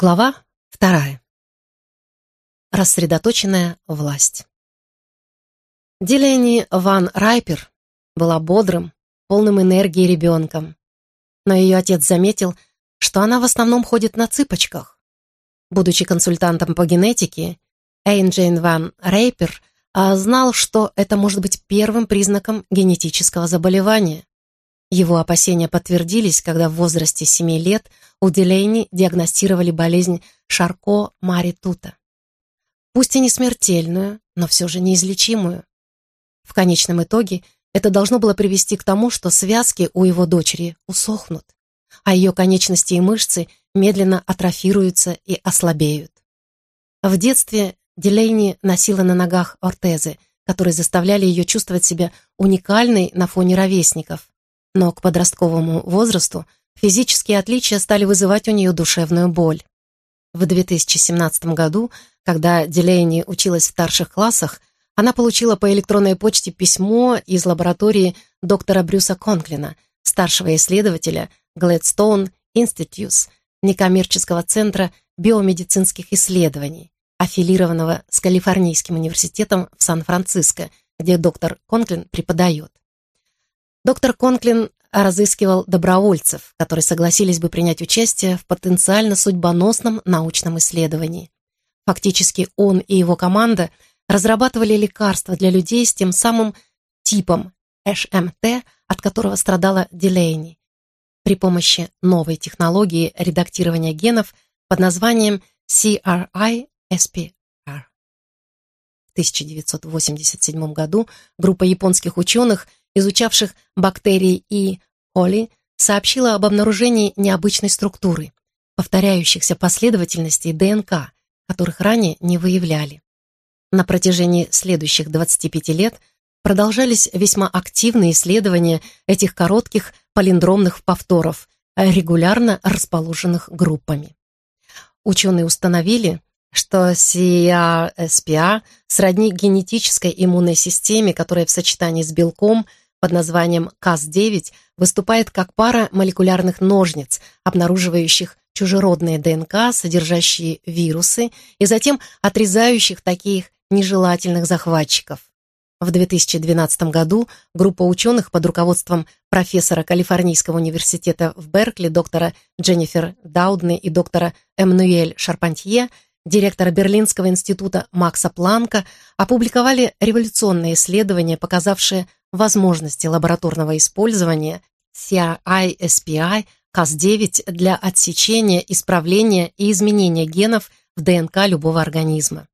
Глава вторая. Рассредоточенная власть. Делени Ван Райпер была бодрым, полным энергии ребенком. Но ее отец заметил, что она в основном ходит на цыпочках. Будучи консультантом по генетике, Эйнджейн Ван Райпер а, знал, что это может быть первым признаком генетического заболевания. Его опасения подтвердились, когда в возрасте 7 лет у Делейни диагностировали болезнь Шарко-Мари-Тута. Пусть и не смертельную, но все же неизлечимую. В конечном итоге это должно было привести к тому, что связки у его дочери усохнут, а ее конечности и мышцы медленно атрофируются и ослабеют. В детстве Делейни носила на ногах ортезы, которые заставляли ее чувствовать себя уникальной на фоне ровесников но к подростковому возрасту физические отличия стали вызывать у нее душевную боль. В 2017 году, когда Делейни училась в старших классах, она получила по электронной почте письмо из лаборатории доктора Брюса Конклина, старшего исследователя Gladstone Institutes, некоммерческого центра биомедицинских исследований, аффилированного с Калифорнийским университетом в Сан-Франциско, где доктор Конклин преподает. Доктор Конклин разыскивал добровольцев, которые согласились бы принять участие в потенциально судьбоносном научном исследовании. Фактически он и его команда разрабатывали лекарства для людей с тем самым типом HMT, от которого страдала Дилейни. При помощи новой технологии редактирования генов под названием CRISPR. В 1987 году группа японских ученых – изучавших бактерии и Холли, сообщила об обнаружении необычной структуры, повторяющихся последовательностей ДНК, которых ранее не выявляли. На протяжении следующих 25 лет продолжались весьма активные исследования этих коротких палиндромных повторов, регулярно расположенных группами. Ученые установили, что CRSPR сродни генетической иммунной системе, которая в сочетании с белком под названием Cas9 выступает как пара молекулярных ножниц, обнаруживающих чужеродные ДНК, содержащие вирусы, и затем отрезающих таких нежелательных захватчиков. В 2012 году группа ученых под руководством профессора Калифорнийского университета в Беркли доктора Дженнифер Даудны и доктора Эмнуэль Шарпантье – директора Берлинского института Макса Планка, опубликовали революционные исследования, показавшие возможности лабораторного использования CRI-SPI Cas9 для отсечения, исправления и изменения генов в ДНК любого организма.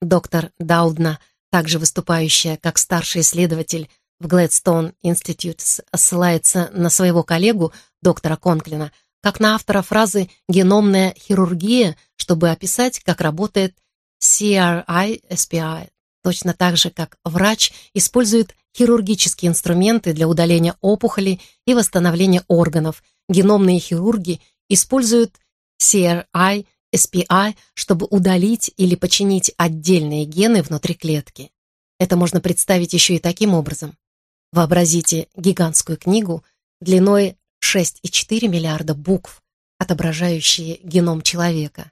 Доктор Даудна, также выступающая как старший исследователь в Gladstone Institute, ссылается на своего коллегу, доктора Конклина, как на автора фразы «геномная хирургия», чтобы описать, как работает CRI-SPI, точно так же, как врач использует хирургические инструменты для удаления опухолей и восстановления органов. Геномные хирурги используют CRI, SPI, чтобы удалить или починить отдельные гены внутри клетки. Это можно представить еще и таким образом. Вообразите гигантскую книгу длиной 6,4 миллиарда букв, отображающие геном человека.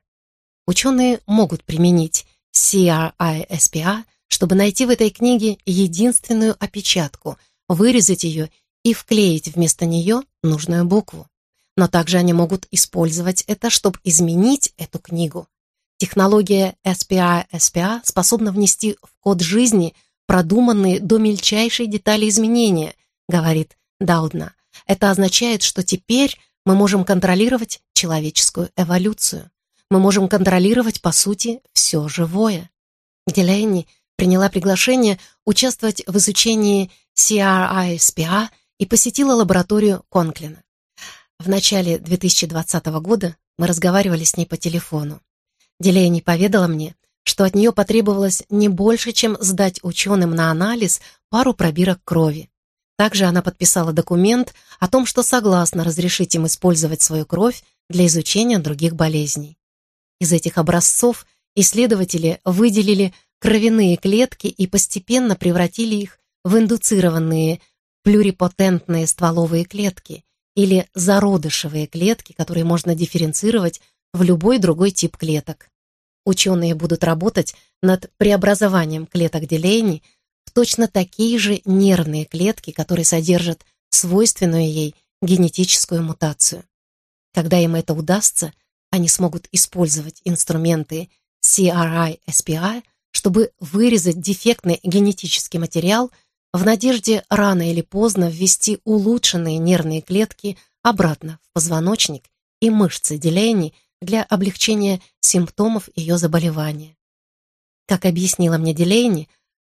Ученые могут применить CRISPR, чтобы найти в этой книге единственную опечатку, вырезать ее и вклеить вместо нее нужную букву. Но также они могут использовать это, чтобы изменить эту книгу. Технология SPI-SPA способна внести в код жизни продуманные до мельчайшей детали изменения, говорит Даудна. Это означает, что теперь мы можем контролировать человеческую эволюцию. Мы можем контролировать, по сути, все живое. Деленни приняла приглашение участвовать в изучении CRISPR и посетила лабораторию Конклина. В начале 2020 года мы разговаривали с ней по телефону. Деленни поведала мне, что от нее потребовалось не больше, чем сдать ученым на анализ пару пробирок крови. Также она подписала документ о том, что согласна разрешить им использовать свою кровь для изучения других болезней. Из этих образцов исследователи выделили кровяные клетки и постепенно превратили их в индуцированные плюрипотентные стволовые клетки или зародышевые клетки, которые можно дифференцировать в любой другой тип клеток. Ученые будут работать над преобразованием клеток делений точно такие же нервные клетки, которые содержат свойственную ей генетическую мутацию. Когда им это удастся, они смогут использовать инструменты CRI-SPI, чтобы вырезать дефектный генетический материал в надежде рано или поздно ввести улучшенные нервные клетки обратно в позвоночник и мышцы делений для облегчения симптомов ее заболевания. Как объяснила мне Делейни,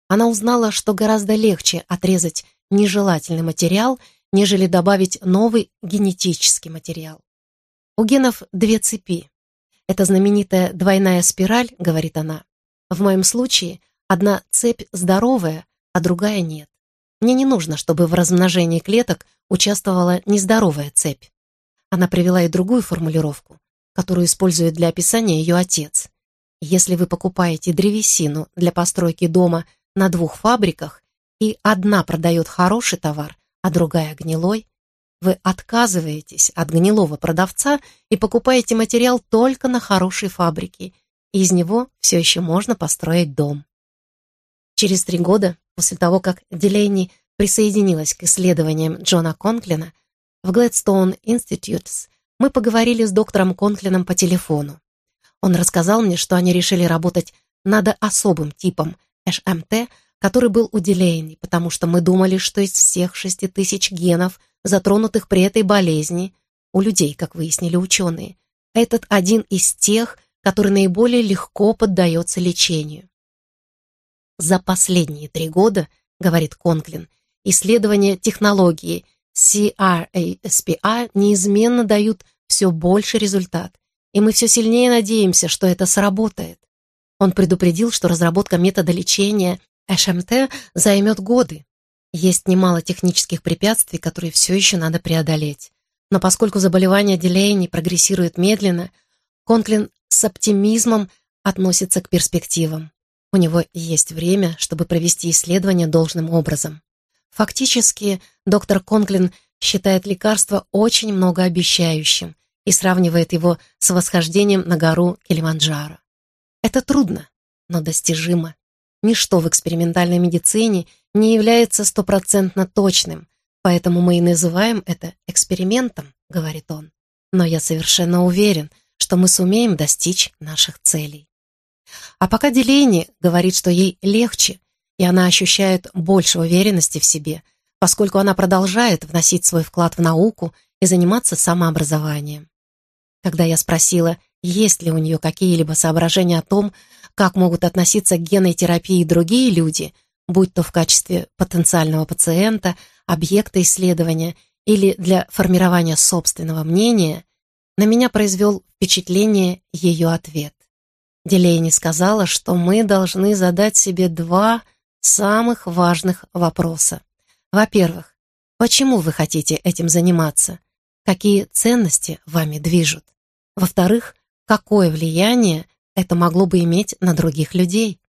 она узнала, что гораздо легче отрезать нежелательный материал, нежели добавить новый генетический материал. У генов две цепи. Это знаменитая двойная спираль, говорит она. В моем случае одна цепь здоровая, а другая нет. Мне не нужно, чтобы в размножении клеток участвовала нездоровая цепь. Она привела и другую формулировку, которую использует для описания ее отец. Если вы покупаете древесину для постройки дома на двух фабриках, и одна продает хороший товар, а другая гнилой, вы отказываетесь от гнилого продавца и покупаете материал только на хорошей фабрике. И из него все еще можно построить дом. Через три года, после того, как Делейни присоединилась к исследованиям Джона Конклина, в Gladstone Institutes мы поговорили с доктором Конклином по телефону. Он рассказал мне, что они решили работать над особым типом ШМТ, который был уделен, потому что мы думали, что из всех шести тысяч генов, затронутых при этой болезни, у людей, как выяснили ученые, этот один из тех, который наиболее легко поддается лечению. За последние три года, говорит Конклин, исследования технологии CRASPR неизменно дают все больше результат, и мы все сильнее надеемся, что это сработает. Он предупредил, что разработка метода лечения ШМТ займет годы. Есть немало технических препятствий, которые все еще надо преодолеть. Но поскольку заболевание Делейни прогрессирует медленно, Конклин с оптимизмом относится к перспективам. У него есть время, чтобы провести исследование должным образом. Фактически, доктор Конклин считает лекарство очень многообещающим и сравнивает его с восхождением на гору Килиманджаро. Это трудно, но достижимо. Ничто в экспериментальной медицине не является стопроцентно точным, поэтому мы и называем это экспериментом, говорит он. Но я совершенно уверен, что мы сумеем достичь наших целей. А пока Делени говорит, что ей легче, и она ощущает больше уверенности в себе, поскольку она продолжает вносить свой вклад в науку и заниматься самообразованием. Когда я спросила, есть ли у нее какие-либо соображения о том, как могут относиться к генной терапии другие люди, будь то в качестве потенциального пациента, объекта исследования или для формирования собственного мнения, на меня произвел впечатление ее ответ. Делейни сказала, что мы должны задать себе два самых важных вопроса. Во-первых, почему вы хотите этим заниматься? Какие ценности вами движут? Во-вторых, какое влияние это могло бы иметь на других людей.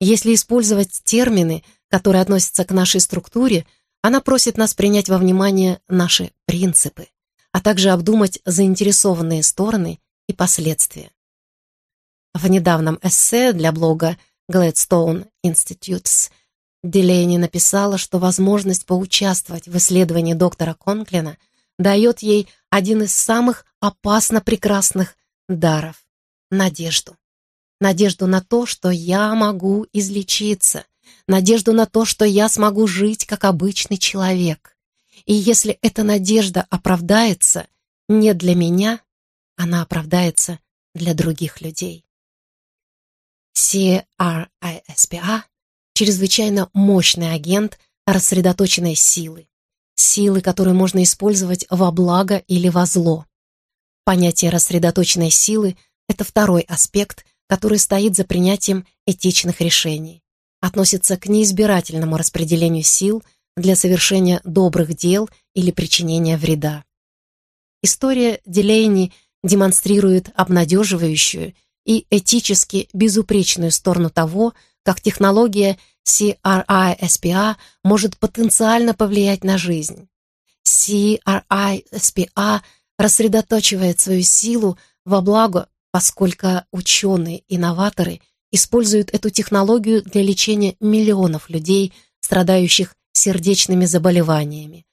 Если использовать термины, которые относятся к нашей структуре, она просит нас принять во внимание наши принципы, а также обдумать заинтересованные стороны и последствия. В недавнем эссе для блога Gladstone Institutes Делейни написала, что возможность поучаствовать в исследовании доктора Конклина дает ей один из самых опасно прекрасных даров, надежду. Надежду на то, что я могу излечиться. Надежду на то, что я смогу жить как обычный человек. И если эта надежда оправдается не для меня, она оправдается для других людей. CRISPR а — чрезвычайно мощный агент рассредоточенной силы. Силы, которую можно использовать во благо или во зло. Понятие рассредоточенной силы — это второй аспект, который стоит за принятием этичных решений. Относится к неизбирательному распределению сил для совершения добрых дел или причинения вреда. История Делейни демонстрирует обнадеживающую и этически безупречную сторону того, как технология CRISPR может потенциально повлиять на жизнь. CRISPR рассредотачивает свою силу во благо, поскольку ученые-инноваторы используют эту технологию для лечения миллионов людей, страдающих сердечными заболеваниями,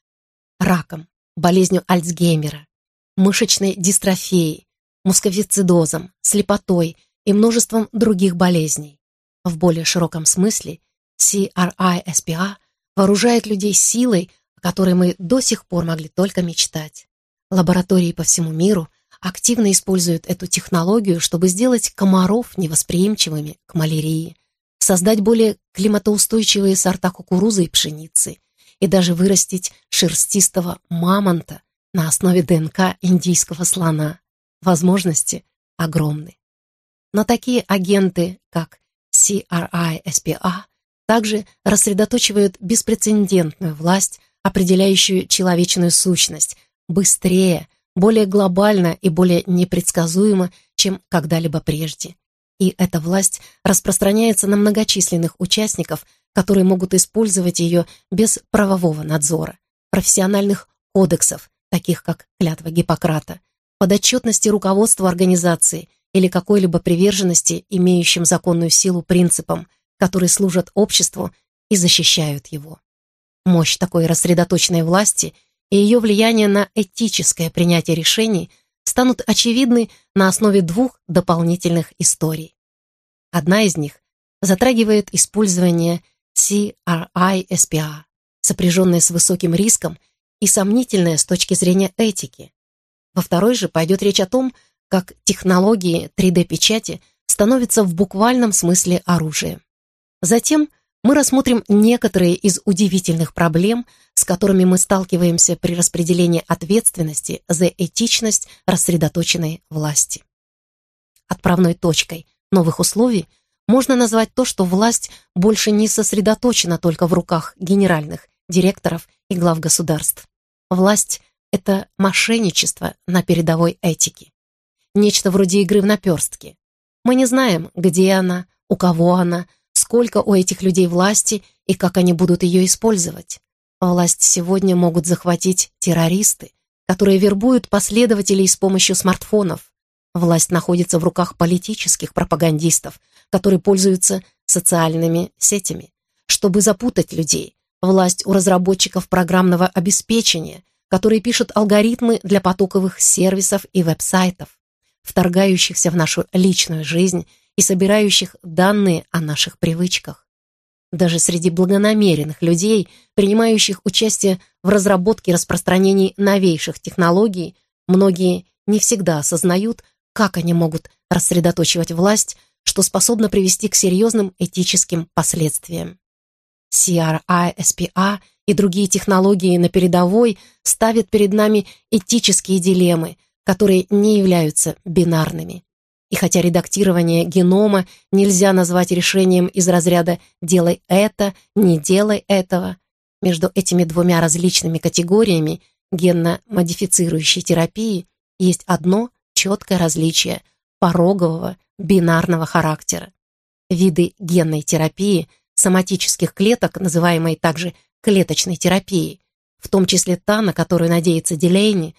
раком, болезнью Альцгеймера, мышечной дистрофией, мусковицидозом, слепотой и множеством других болезней. В более широком смысле CRISPR вооружает людей силой, о которой мы до сих пор могли только мечтать. Лаборатории по всему миру активно используют эту технологию, чтобы сделать комаров невосприимчивыми к малярии, создать более климатоустойчивые сорта кукурузы и пшеницы и даже вырастить шерстистого мамонта на основе ДНК индийского слона. Возможности огромны. Но такие агенты, как CRISPR, также рассредоточивают беспрецедентную власть, определяющую человечную сущность, быстрее, более глобально и более непредсказуемо, чем когда-либо прежде. И эта власть распространяется на многочисленных участников, которые могут использовать ее без правового надзора, профессиональных кодексов, таких как клятва Гиппократа, подотчетности руководства организации или какой-либо приверженности, имеющим законную силу принципам, которые служат обществу и защищают его. Мощь такой рассредоточенной власти – и ее влияние на этическое принятие решений станут очевидны на основе двух дополнительных историй. Одна из них затрагивает использование CRI-SPA, сопряженное с высоким риском и сомнительное с точки зрения этики. Во второй же пойдет речь о том, как технологии 3D-печати становятся в буквальном смысле оружием. Затем – мы рассмотрим некоторые из удивительных проблем, с которыми мы сталкиваемся при распределении ответственности за этичность рассредоточенной власти. Отправной точкой новых условий можно назвать то, что власть больше не сосредоточена только в руках генеральных, директоров и глав государств. Власть — это мошенничество на передовой этике. Нечто вроде игры в наперстки. Мы не знаем, где она, у кого она — сколько у этих людей власти и как они будут ее использовать. Власть сегодня могут захватить террористы, которые вербуют последователей с помощью смартфонов. Власть находится в руках политических пропагандистов, которые пользуются социальными сетями. Чтобы запутать людей, власть у разработчиков программного обеспечения, которые пишут алгоритмы для потоковых сервисов и веб-сайтов, вторгающихся в нашу личную жизнь и собирающих данные о наших привычках. Даже среди благонамеренных людей, принимающих участие в разработке и распространении новейших технологий, многие не всегда осознают, как они могут рассредоточивать власть, что способно привести к серьезным этическим последствиям. CRI, SPA и другие технологии на передовой ставят перед нами этические дилеммы, которые не являются бинарными. И хотя редактирование генома нельзя назвать решением из разряда «делай это», «не делай этого», между этими двумя различными категориями генно-модифицирующей терапии есть одно четкое различие порогового бинарного характера. Виды генной терапии соматических клеток, называемые также клеточной терапией, в том числе та, на которую надеется Делейни,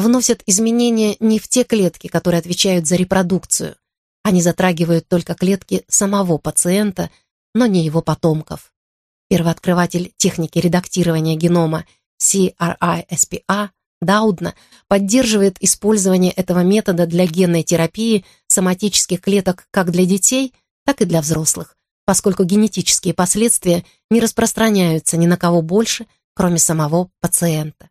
вносят изменения не в те клетки, которые отвечают за репродукцию. Они затрагивают только клетки самого пациента, но не его потомков. Первооткрыватель техники редактирования генома CRISPA Даудна поддерживает использование этого метода для генной терапии соматических клеток как для детей, так и для взрослых, поскольку генетические последствия не распространяются ни на кого больше, кроме самого пациента.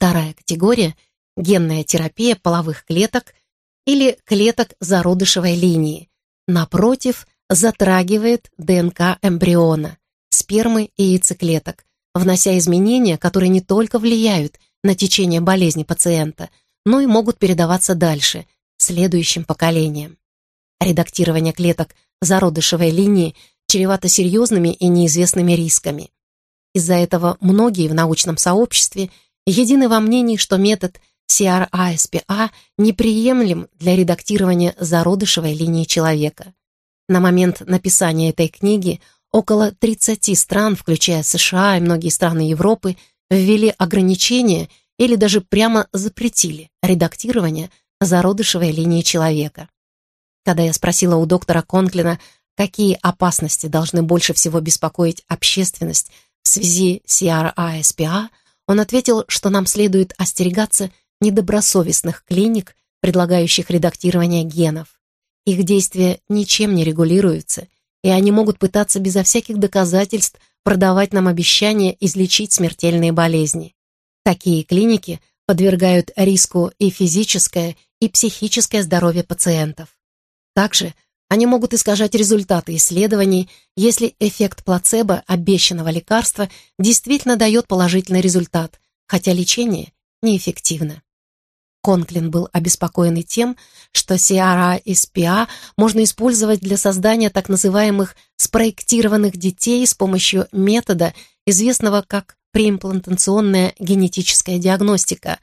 Вторая категория – генная терапия половых клеток или клеток зародышевой линии. Напротив, затрагивает ДНК эмбриона, спермы и яйцеклеток, внося изменения, которые не только влияют на течение болезни пациента, но и могут передаваться дальше, следующим поколениям. Редактирование клеток зародышевой линии чревато серьезными и неизвестными рисками. Из-за этого многие в научном сообществе – едины во мнении, что метод CRASPA неприемлем для редактирования зародышевой линии человека. На момент написания этой книги около 30 стран, включая США и многие страны Европы, ввели ограничения или даже прямо запретили редактирование зародышевой линии человека. Когда я спросила у доктора Конклина, какие опасности должны больше всего беспокоить общественность в связи с CRASPA, он ответил, что нам следует остерегаться недобросовестных клиник, предлагающих редактирование генов. Их действия ничем не регулируются, и они могут пытаться безо всяких доказательств продавать нам обещания излечить смертельные болезни. Такие клиники подвергают риску и физическое, и психическое здоровье пациентов. Также они могут искажать результаты исследований, если эффект плацебо обещанного лекарства действительно дает положительный результат, хотя лечение неэффективно. Конклин был обеспокоен тем, что CRA-SPA можно использовать для создания так называемых спроектированных детей с помощью метода, известного как преимплантационная генетическая диагностика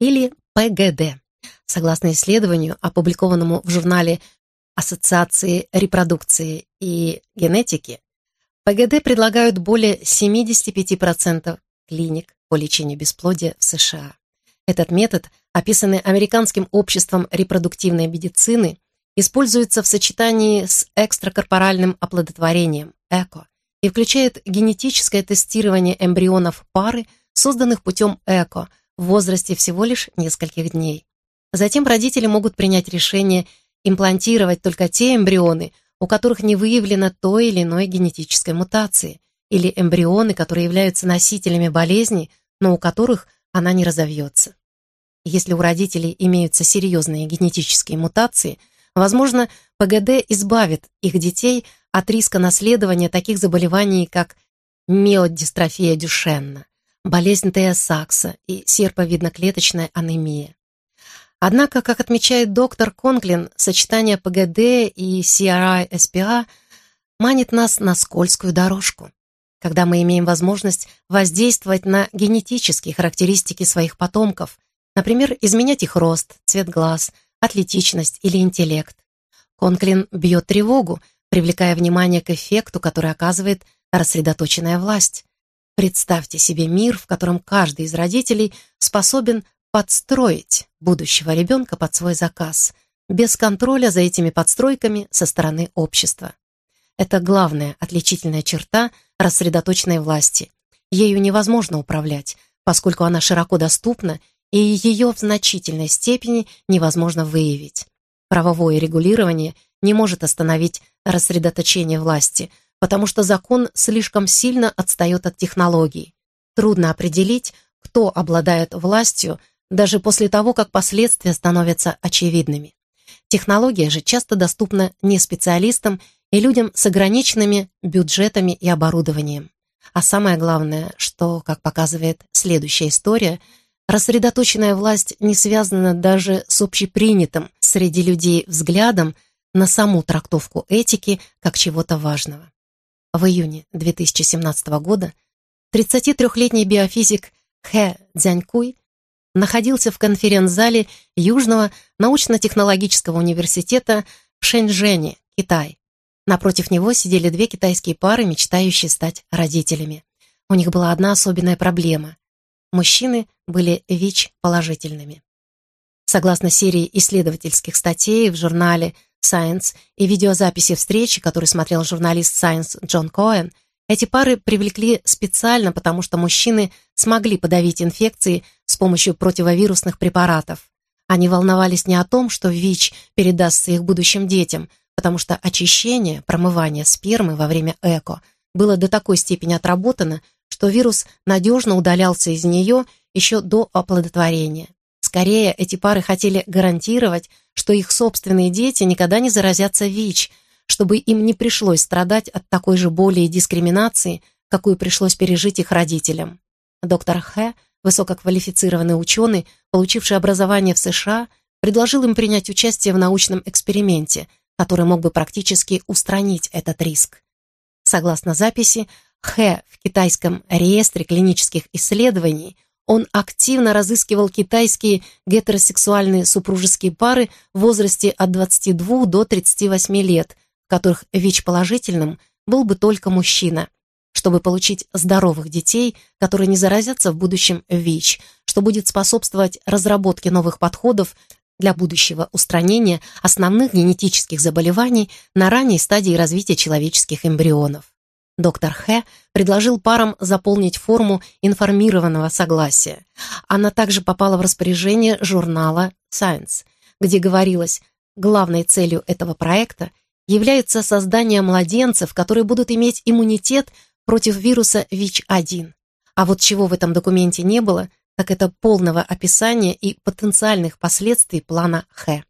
или ПГД. Согласно исследованию, опубликованному в журнале Ассоциации репродукции и генетики ПГД предлагают более 75% клиник по лечению бесплодия в США. Этот метод, описанный Американским обществом репродуктивной медицины, используется в сочетании с экстракорпоральным оплодотворением ЭКО и включает генетическое тестирование эмбрионов пары, созданных путем ЭКО в возрасте всего лишь нескольких дней. Затем родители могут принять решение имплантировать только те эмбрионы, у которых не выявлено той или иной генетической мутации, или эмбрионы, которые являются носителями болезни, но у которых она не разовьется. Если у родителей имеются серьезные генетические мутации, возможно, ПГД избавит их детей от риска наследования таких заболеваний, как миодистрофия Дюшенна, болезнь Тея Сакса и серповидноклеточная анемия. Однако, как отмечает доктор Конклин, сочетание ПГД и CRI-SPA а манит нас на скользкую дорожку, когда мы имеем возможность воздействовать на генетические характеристики своих потомков, например, изменять их рост, цвет глаз, атлетичность или интеллект. Конклин бьет тревогу, привлекая внимание к эффекту, который оказывает рассредоточенная власть. Представьте себе мир, в котором каждый из родителей способен подстроить будущего ребенка под свой заказ, без контроля за этими подстройками со стороны общества. Это главная отличительная черта рассредоточенной власти. Ею невозможно управлять, поскольку она широко доступна, и ее в значительной степени невозможно выявить. Правовое регулирование не может остановить рассредоточение власти, потому что закон слишком сильно отстает от технологий. Трудно определить, кто обладает властью, даже после того, как последствия становятся очевидными. Технология же часто доступна не специалистам и людям с ограниченными бюджетами и оборудованием. А самое главное, что, как показывает следующая история, рассредоточенная власть не связана даже с общепринятым среди людей взглядом на саму трактовку этики как чего-то важного. В июне 2017 года 33-летний биофизик Хэ Дзянькуй находился в конференц-зале Южного научно-технологического университета в Шэньчжэне, Китай. Напротив него сидели две китайские пары, мечтающие стать родителями. У них была одна особенная проблема. Мужчины были ВИЧ-положительными. Согласно серии исследовательских статей в журнале Science и видеозаписи встречи, которую смотрел журналист Science Джон Коэн, эти пары привлекли специально, потому что мужчины смогли подавить инфекции, с помощью противовирусных препаратов. Они волновались не о том, что ВИЧ передастся их будущим детям, потому что очищение, промывание спермы во время ЭКО было до такой степени отработано, что вирус надежно удалялся из нее еще до оплодотворения. Скорее, эти пары хотели гарантировать, что их собственные дети никогда не заразятся ВИЧ, чтобы им не пришлось страдать от такой же боли и дискриминации, какую пришлось пережить их родителям. Доктор Хэ Высококвалифицированный ученый, получивший образование в США, предложил им принять участие в научном эксперименте, который мог бы практически устранить этот риск. Согласно записи, Хэ в китайском реестре клинических исследований он активно разыскивал китайские гетеросексуальные супружеские пары в возрасте от 22 до 38 лет, в которых ВИЧ-положительным был бы только мужчина – чтобы получить здоровых детей, которые не заразятся в будущем ВИЧ, что будет способствовать разработке новых подходов для будущего устранения основных генетических заболеваний на ранней стадии развития человеческих эмбрионов. Доктор Хэ предложил парам заполнить форму информированного согласия. Она также попала в распоряжение журнала Science, где говорилось, главной целью этого проекта является создание младенцев, которые будут иметь иммунитет против вируса ВИЧ-1. А вот чего в этом документе не было, так это полного описания и потенциальных последствий плана Х.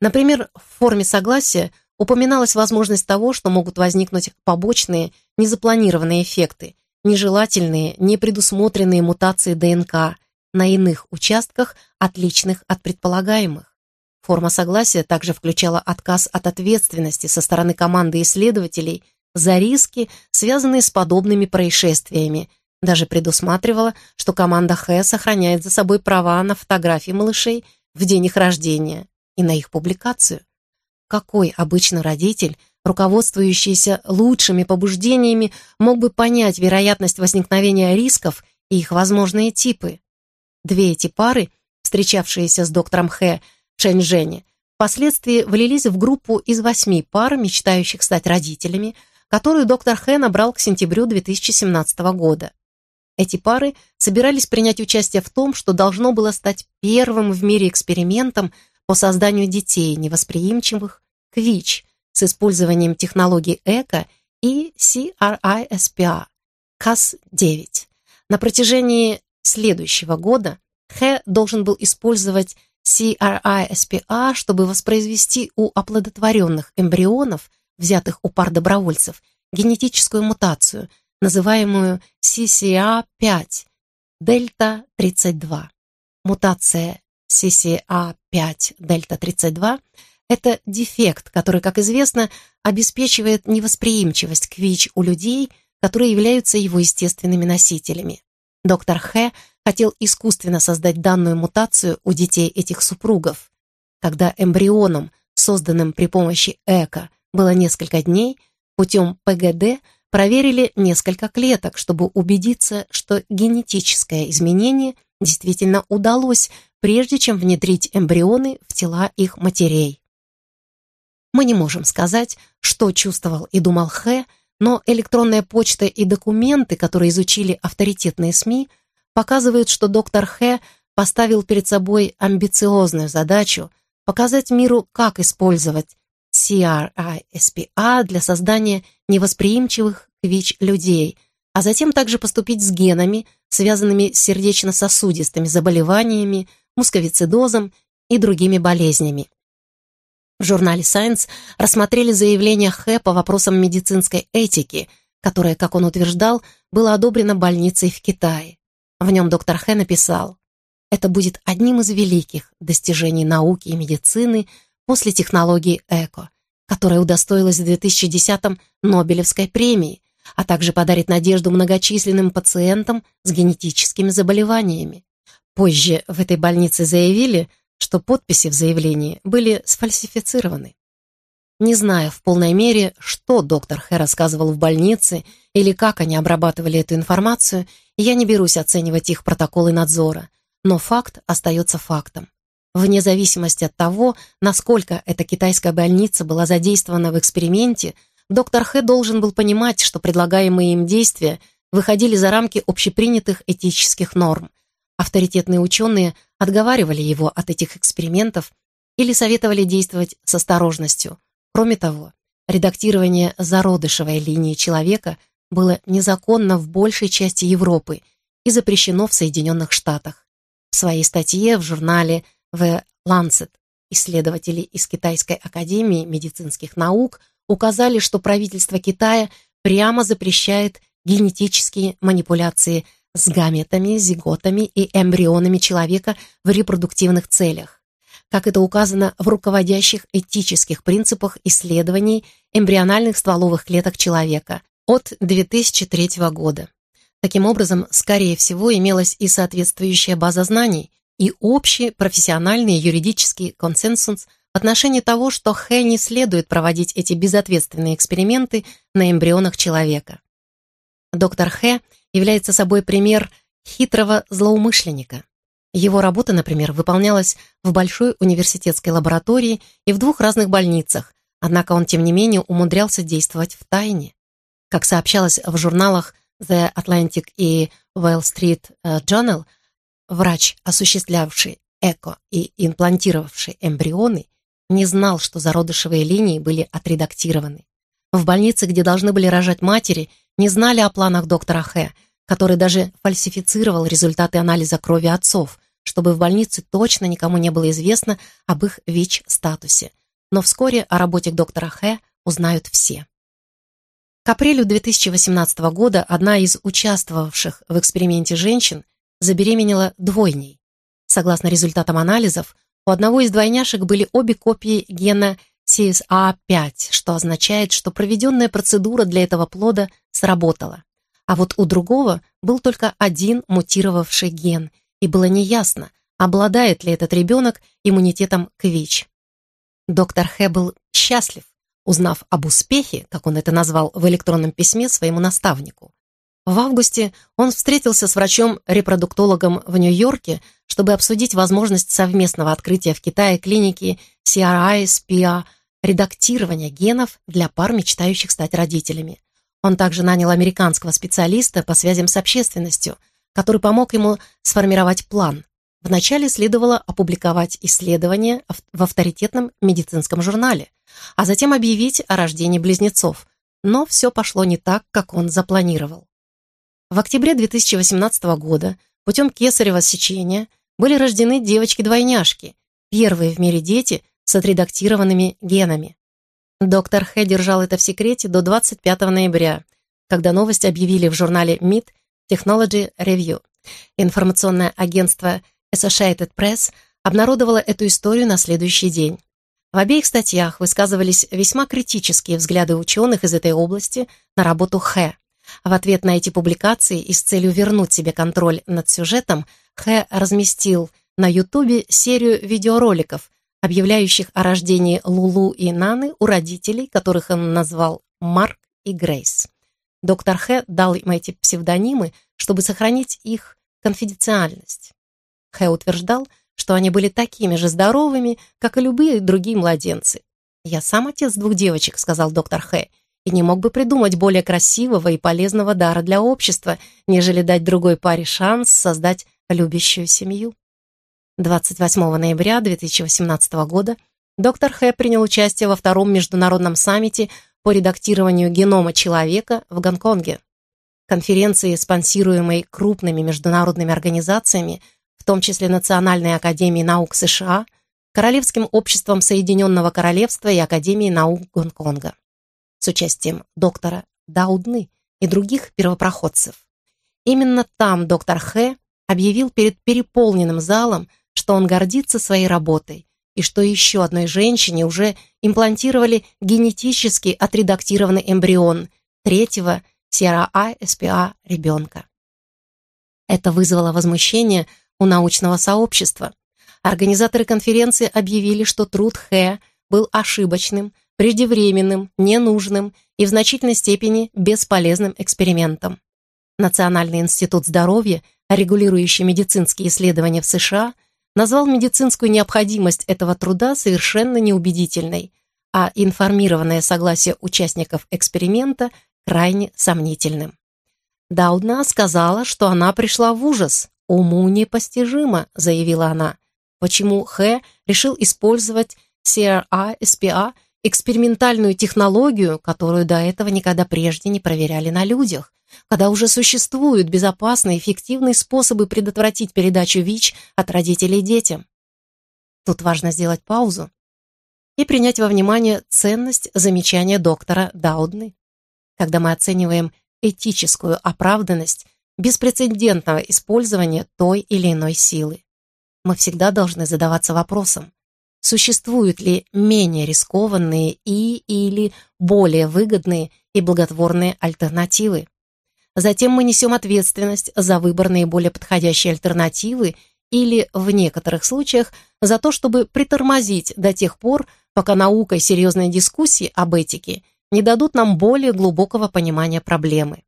Например, в форме согласия упоминалась возможность того, что могут возникнуть побочные, незапланированные эффекты, нежелательные, непредусмотренные мутации ДНК на иных участках, отличных от предполагаемых. Форма согласия также включала отказ от ответственности со стороны команды исследователей – за риски, связанные с подобными происшествиями. Даже предусматривала, что команда Хэ сохраняет за собой права на фотографии малышей в день их рождения и на их публикацию. Какой обычно родитель, руководствующийся лучшими побуждениями, мог бы понять вероятность возникновения рисков и их возможные типы? Две эти пары, встречавшиеся с доктором Хэ в Шэньчжэне, впоследствии влились в группу из восьми пар, мечтающих стать родителями, которую доктор Хэ набрал к сентябрю 2017 года. Эти пары собирались принять участие в том, что должно было стать первым в мире экспериментом по созданию детей, невосприимчивых к ВИЧ, с использованием технологий ЭКО и CRISPR, CAS-9. На протяжении следующего года Хэ должен был использовать CRISPR, чтобы воспроизвести у оплодотворенных эмбрионов – взятых у пар добровольцев, генетическую мутацию, называемую CCA5, дельта-32. Мутация CCA5, дельта-32 – это дефект, который, как известно, обеспечивает невосприимчивость к ВИЧ у людей, которые являются его естественными носителями. Доктор Хэ хотел искусственно создать данную мутацию у детей этих супругов. Когда эмбрионом, созданным при помощи ЭКО, было несколько дней, путем ПГД проверили несколько клеток, чтобы убедиться, что генетическое изменение действительно удалось, прежде чем внедрить эмбрионы в тела их матерей. Мы не можем сказать, что чувствовал и думал Хэ, но электронная почта и документы, которые изучили авторитетные СМИ, показывают, что доктор Хэ поставил перед собой амбициозную задачу показать миру, как использовать CRISPR для создания невосприимчивых к ВИЧ людей, а затем также поступить с генами, связанными с сердечно-сосудистыми заболеваниями, мусковицидозом и другими болезнями. В журнале Science рассмотрели заявление Хэ по вопросам медицинской этики, которое, как он утверждал, было одобрено больницей в Китае. В нем доктор Хэ написал, «Это будет одним из великих достижений науки и медицины – после технологии ЭКО, которая удостоилась в 2010-м Нобелевской премии, а также подарит надежду многочисленным пациентам с генетическими заболеваниями. Позже в этой больнице заявили, что подписи в заявлении были сфальсифицированы. Не зная в полной мере, что доктор Хэ рассказывал в больнице или как они обрабатывали эту информацию, я не берусь оценивать их протоколы надзора, но факт остается фактом вне зависимости от того, насколько эта китайская больница была задействована в эксперименте, доктор Хэ должен был понимать, что предлагаемые им действия выходили за рамки общепринятых этических норм. Авторитетные ученые отговаривали его от этих экспериментов или советовали действовать с осторожностью. Кроме того, редактирование зародышевой линии человека было незаконно в большей части Европы и запрещено в Соединенных Штатах. В своей статье в журнале в Lancet исследователи из Китайской академии медицинских наук указали, что правительство Китая прямо запрещает генетические манипуляции с гаметами, зиготами и эмбрионами человека в репродуктивных целях, как это указано в руководящих этических принципах исследований эмбриональных стволовых клеток человека от 2003 года. Таким образом, скорее всего, имелась и соответствующая база знаний, и общий профессиональный юридический консенсус в отношении того, что Хэ не следует проводить эти безответственные эксперименты на эмбрионах человека. Доктор Хэ является собой пример хитрого злоумышленника. Его работа, например, выполнялась в большой университетской лаборатории и в двух разных больницах, однако он, тем не менее, умудрялся действовать в тайне. Как сообщалось в журналах The Atlantic и Wall Street э, Journal, Врач, осуществлявший эко и имплантировавший эмбрионы, не знал, что зародышевые линии были отредактированы. В больнице, где должны были рожать матери, не знали о планах доктора Хэ, который даже фальсифицировал результаты анализа крови отцов, чтобы в больнице точно никому не было известно об их ВИЧ-статусе. Но вскоре о работе доктора Хэ узнают все. К апрелю 2018 года одна из участвовавших в эксперименте женщин – забеременела двойней. Согласно результатам анализов, у одного из двойняшек были обе копии гена CSA5, что означает, что проведенная процедура для этого плода сработала. А вот у другого был только один мутировавший ген, и было неясно, обладает ли этот ребенок иммунитетом к ВИЧ. Доктор Хэ счастлив, узнав об успехе, как он это назвал в электронном письме своему наставнику. В августе он встретился с врачом-репродуктологом в Нью-Йорке, чтобы обсудить возможность совместного открытия в Китае клиники CRISPR редактирования генов для пар, мечтающих стать родителями. Он также нанял американского специалиста по связям с общественностью, который помог ему сформировать план. Вначале следовало опубликовать исследование в авторитетном медицинском журнале, а затем объявить о рождении близнецов, но все пошло не так, как он запланировал. В октябре 2018 года путем кесарева сечения были рождены девочки-двойняшки, первые в мире дети с отредактированными генами. Доктор Хэ держал это в секрете до 25 ноября, когда новость объявили в журнале MIT Technology Review. Информационное агентство Associated Press обнародовало эту историю на следующий день. В обеих статьях высказывались весьма критические взгляды ученых из этой области на работу Хэ. А в ответ на эти публикации и с целью вернуть себе контроль над сюжетом, Хэ разместил на Ютубе серию видеороликов, объявляющих о рождении Лулу и Наны у родителей, которых он назвал Марк и Грейс. Доктор Хэ дал им эти псевдонимы, чтобы сохранить их конфиденциальность. Хэ утверждал, что они были такими же здоровыми, как и любые другие младенцы. «Я сам отец двух девочек», — сказал доктор Хэ, — и не мог бы придумать более красивого и полезного дара для общества, нежели дать другой паре шанс создать любящую семью. 28 ноября 2018 года доктор Хэ принял участие во втором международном саммите по редактированию генома человека в Гонконге. Конференции, спонсируемой крупными международными организациями, в том числе Национальной академией наук США, Королевским обществом Соединенного Королевства и Академией наук Гонконга с участием доктора Даудны и других первопроходцев. Именно там доктор Хэ объявил перед переполненным залом, что он гордится своей работой и что еще одной женщине уже имплантировали генетически отредактированный эмбрион третьего СРА-СПА ребенка. Это вызвало возмущение у научного сообщества. Организаторы конференции объявили, что труд Хэ был ошибочным – преждевременным, ненужным и в значительной степени бесполезным экспериментом. Национальный институт здоровья, регулирующий медицинские исследования в США, назвал медицинскую необходимость этого труда совершенно неубедительной, а информированное согласие участников эксперимента крайне сомнительным. Даудна сказала, что она пришла в ужас. «Уму непостижимо», — заявила она. Почему Хэ решил использовать CRI-SPA экспериментальную технологию, которую до этого никогда прежде не проверяли на людях, когда уже существуют безопасные, эффективные способы предотвратить передачу ВИЧ от родителей детям. Тут важно сделать паузу и принять во внимание ценность замечания доктора Даудны. Когда мы оцениваем этическую оправданность беспрецедентного использования той или иной силы, мы всегда должны задаваться вопросом, существуют ли менее рискованные и или более выгодные и благотворные альтернативы. Затем мы несем ответственность за выбор наиболее подходящей альтернативы или, в некоторых случаях, за то, чтобы притормозить до тех пор, пока наука и серьезные дискуссии об этике не дадут нам более глубокого понимания проблемы.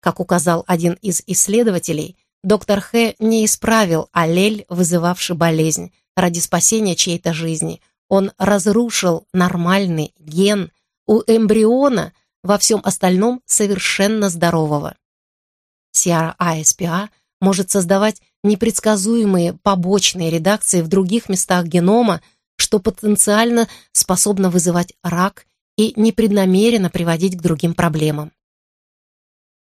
Как указал один из исследователей, доктор Хэ не исправил аллель, вызывавший болезнь, Ради спасения чьей-то жизни он разрушил нормальный ген у эмбриона во всем остальном совершенно здорового. Сиара может создавать непредсказуемые побочные редакции в других местах генома, что потенциально способно вызывать рак и непреднамеренно приводить к другим проблемам.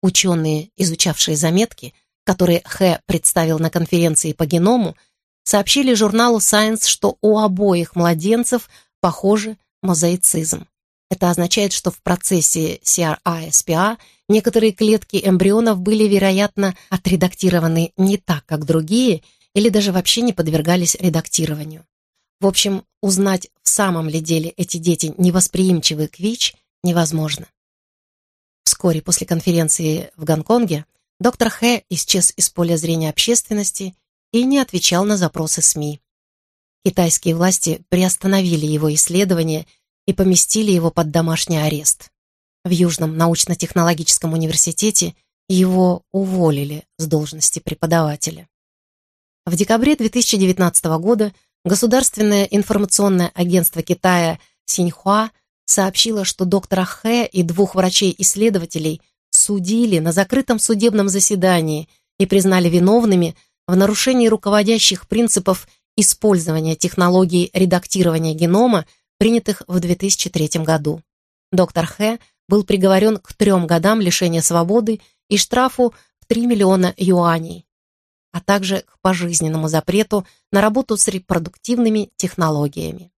Ученые, изучавшие заметки, которые Хэ представил на конференции по геному, сообщили журналу Science, что у обоих младенцев, похоже, мозаицизм. Это означает, что в процессе CRISPR некоторые клетки эмбрионов были, вероятно, отредактированы не так, как другие, или даже вообще не подвергались редактированию. В общем, узнать, в самом ли деле эти дети невосприимчивы к ВИЧ, невозможно. Вскоре после конференции в Гонконге доктор Хэ исчез из поля зрения общественности и не отвечал на запросы СМИ. Китайские власти приостановили его исследования и поместили его под домашний арест. В Южном научно-технологическом университете его уволили с должности преподавателя. В декабре 2019 года Государственное информационное агентство Китая Синьхуа сообщило, что доктора Хэ и двух врачей-исследователей судили на закрытом судебном заседании и признали виновными в нарушении руководящих принципов использования технологий редактирования генома, принятых в 2003 году. Доктор Хэ был приговорен к трем годам лишения свободы и штрафу в 3 миллиона юаней, а также к пожизненному запрету на работу с репродуктивными технологиями.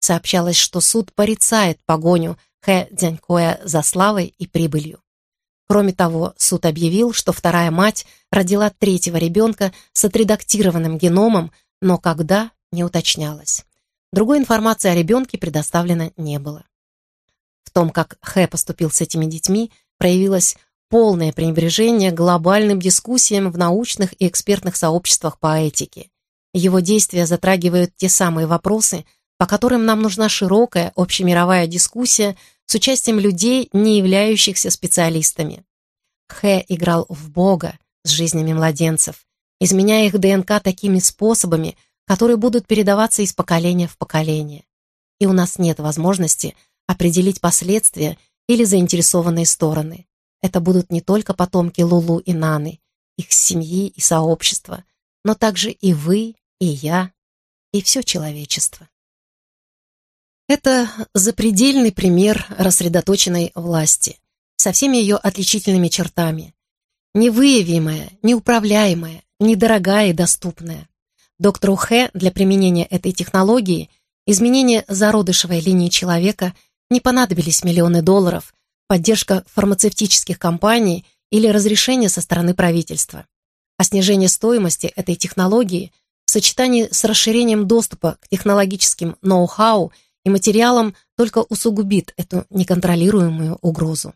Сообщалось, что суд порицает погоню Хэ Дзянькоя за славой и прибылью. Кроме того, суд объявил, что вторая мать родила третьего ребенка с отредактированным геномом, но когда – не уточнялось. Другой информации о ребенке предоставлено не было. В том, как Хэ поступил с этими детьми, проявилось полное пренебрежение глобальным дискуссиям в научных и экспертных сообществах по этике. Его действия затрагивают те самые вопросы, по которым нам нужна широкая общемировая дискуссия с участием людей, не являющихся специалистами. Хэ играл в Бога с жизнями младенцев, изменяя их ДНК такими способами, которые будут передаваться из поколения в поколение. И у нас нет возможности определить последствия или заинтересованные стороны. Это будут не только потомки Лулу и Наны, их семьи и сообщества, но также и вы, и я, и все человечество. Это запредельный пример рассредоточенной власти со всеми ее отличительными чертами. Невыявимая, неуправляемая, недорогая и доступная. Доктору Хэ для применения этой технологии изменения зародышевой линии человека не понадобились миллионы долларов, поддержка фармацевтических компаний или разрешение со стороны правительства. А снижение стоимости этой технологии в сочетании с расширением доступа к технологическим ноу-хау – и материалом только усугубит эту неконтролируемую угрозу.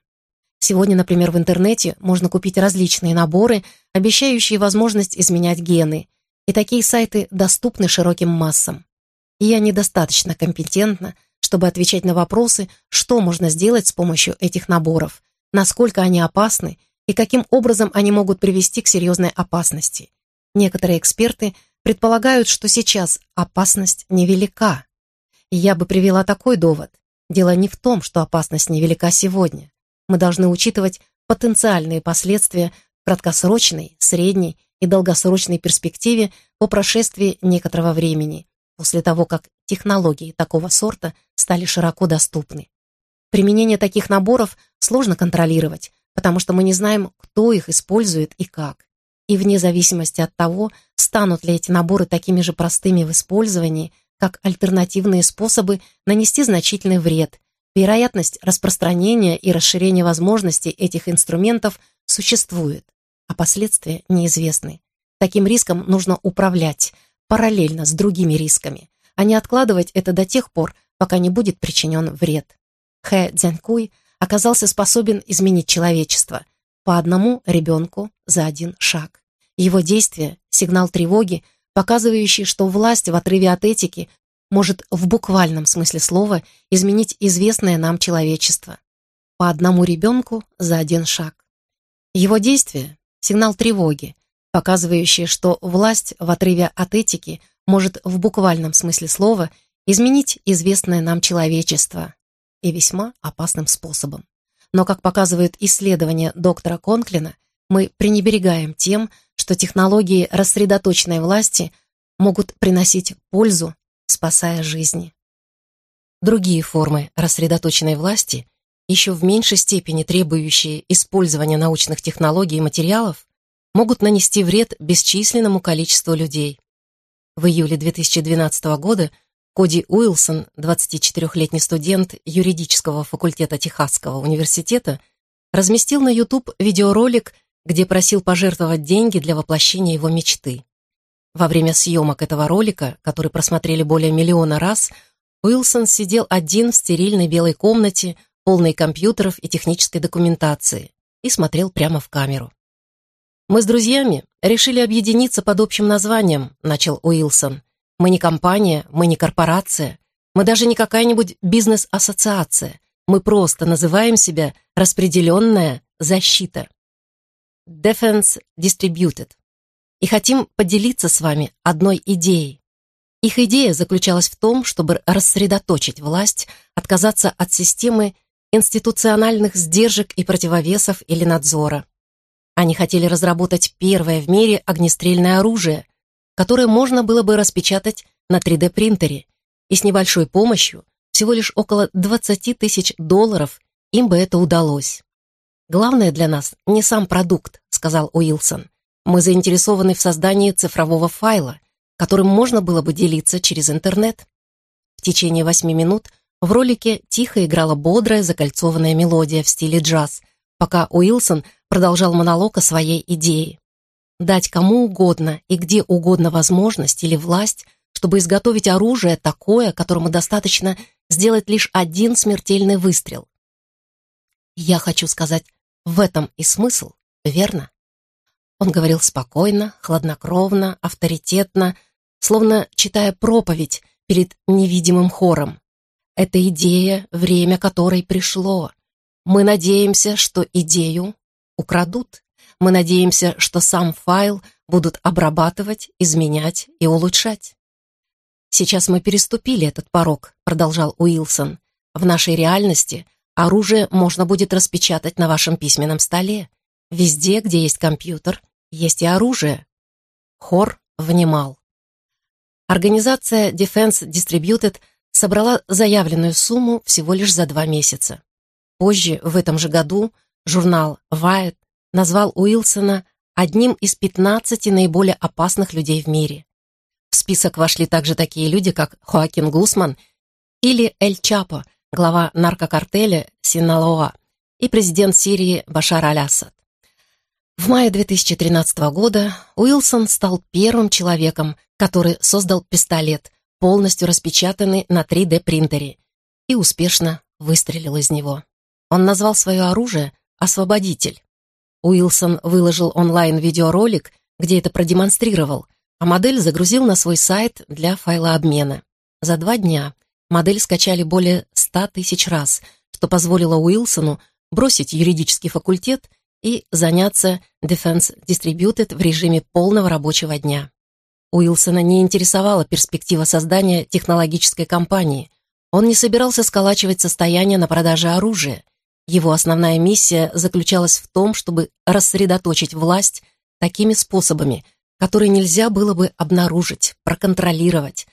Сегодня, например, в интернете можно купить различные наборы, обещающие возможность изменять гены, и такие сайты доступны широким массам. И я недостаточно компетентна, чтобы отвечать на вопросы, что можно сделать с помощью этих наборов, насколько они опасны и каким образом они могут привести к серьезной опасности. Некоторые эксперты предполагают, что сейчас опасность невелика, я бы привела такой довод. Дело не в том, что опасность невелика сегодня. Мы должны учитывать потенциальные последствия в краткосрочной, средней и долгосрочной перспективе по прошествии некоторого времени, после того, как технологии такого сорта стали широко доступны. Применение таких наборов сложно контролировать, потому что мы не знаем, кто их использует и как. И вне зависимости от того, станут ли эти наборы такими же простыми в использовании, как альтернативные способы нанести значительный вред. Вероятность распространения и расширения возможностей этих инструментов существует, а последствия неизвестны. Таким риском нужно управлять параллельно с другими рисками, а не откладывать это до тех пор, пока не будет причинен вред. Хэ Цзянькуй оказался способен изменить человечество по одному ребенку за один шаг. Его действия, сигнал тревоги – показывающий, что власть в отрыве от этики может в буквальном смысле слова изменить известное нам человечество. По одному ребенку за один шаг. Его действие – сигнал тревоги, показывающий, что власть в отрыве от этики может в буквальном смысле слова изменить известное нам человечество и весьма опасным способом. Но, как показывают исследования доктора Конклина, мы пренебрегаем тем, что технологии рассредоточенной власти могут приносить пользу, спасая жизни. Другие формы рассредоточенной власти, еще в меньшей степени требующие использования научных технологий и материалов, могут нанести вред бесчисленному количеству людей. В июле 2012 года Коди Уилсон, 24-летний студент юридического факультета Техасского университета, разместил на YouTube видеоролик – где просил пожертвовать деньги для воплощения его мечты. Во время съемок этого ролика, который просмотрели более миллиона раз, Уилсон сидел один в стерильной белой комнате, полной компьютеров и технической документации, и смотрел прямо в камеру. «Мы с друзьями решили объединиться под общим названием», — начал Уилсон. «Мы не компания, мы не корпорация, мы даже не какая-нибудь бизнес-ассоциация. Мы просто называем себя «распределенная защита». Defense Distributed. И хотим поделиться с вами одной идеей. Их идея заключалась в том, чтобы рассредоточить власть, отказаться от системы институциональных сдержек и противовесов или надзора. Они хотели разработать первое в мире огнестрельное оружие, которое можно было бы распечатать на 3D-принтере, и с небольшой помощью, всего лишь около 20 тысяч долларов, им бы это удалось. «Главное для нас не сам продукт», — сказал Уилсон. «Мы заинтересованы в создании цифрового файла, которым можно было бы делиться через интернет». В течение восьми минут в ролике тихо играла бодрая закольцованная мелодия в стиле джаз, пока Уилсон продолжал монолог о своей идее. Дать кому угодно и где угодно возможность или власть, чтобы изготовить оружие такое, которому достаточно сделать лишь один смертельный выстрел. Я хочу сказать в этом и смысл, верно? Он говорил спокойно, хладнокровно, авторитетно, словно читая проповедь перед невидимым хором. Это идея, время которой пришло. Мы надеемся, что идею украдут. Мы надеемся, что сам файл будут обрабатывать, изменять и улучшать. «Сейчас мы переступили этот порог», — продолжал Уилсон. «В нашей реальности Оружие можно будет распечатать на вашем письменном столе. Везде, где есть компьютер, есть и оружие. Хор внимал. Организация Defense Distributed собрала заявленную сумму всего лишь за два месяца. Позже, в этом же году, журнал Wired назвал Уилсона одним из 15 наиболее опасных людей в мире. В список вошли также такие люди, как Хоакин Гусман или Эль Чапо – глава наркокартеля Синалоа и президент Сирии Башар аль В мае 2013 года Уилсон стал первым человеком, который создал пистолет, полностью распечатанный на 3D-принтере, и успешно выстрелил из него. Он назвал свое оружие «Освободитель». Уилсон выложил онлайн-видеоролик, где это продемонстрировал, а модель загрузил на свой сайт для файла обмена. За два дня – модель скачали более ста тысяч раз, что позволило Уилсону бросить юридический факультет и заняться Defense Distributed в режиме полного рабочего дня. Уилсона не интересовала перспектива создания технологической компании. Он не собирался сколачивать состояние на продаже оружия. Его основная миссия заключалась в том, чтобы рассредоточить власть такими способами, которые нельзя было бы обнаружить, проконтролировать,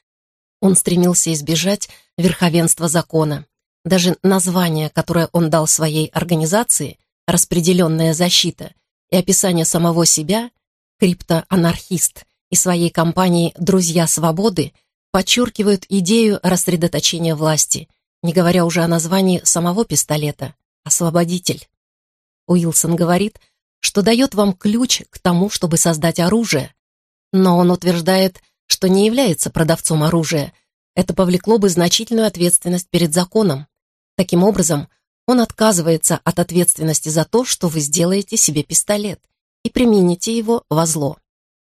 он стремился избежать верховенства закона. Даже название, которое он дал своей организации, распределенная защита, и описание самого себя, криптоанархист, и своей компании «Друзья свободы» подчеркивают идею рассредоточения власти, не говоря уже о названии самого пистолета «Освободитель». Уилсон говорит, что дает вам ключ к тому, чтобы создать оружие, но он утверждает, что не является продавцом оружия. Это повлекло бы значительную ответственность перед законом. Таким образом, он отказывается от ответственности за то, что вы сделаете себе пистолет и примените его во зло.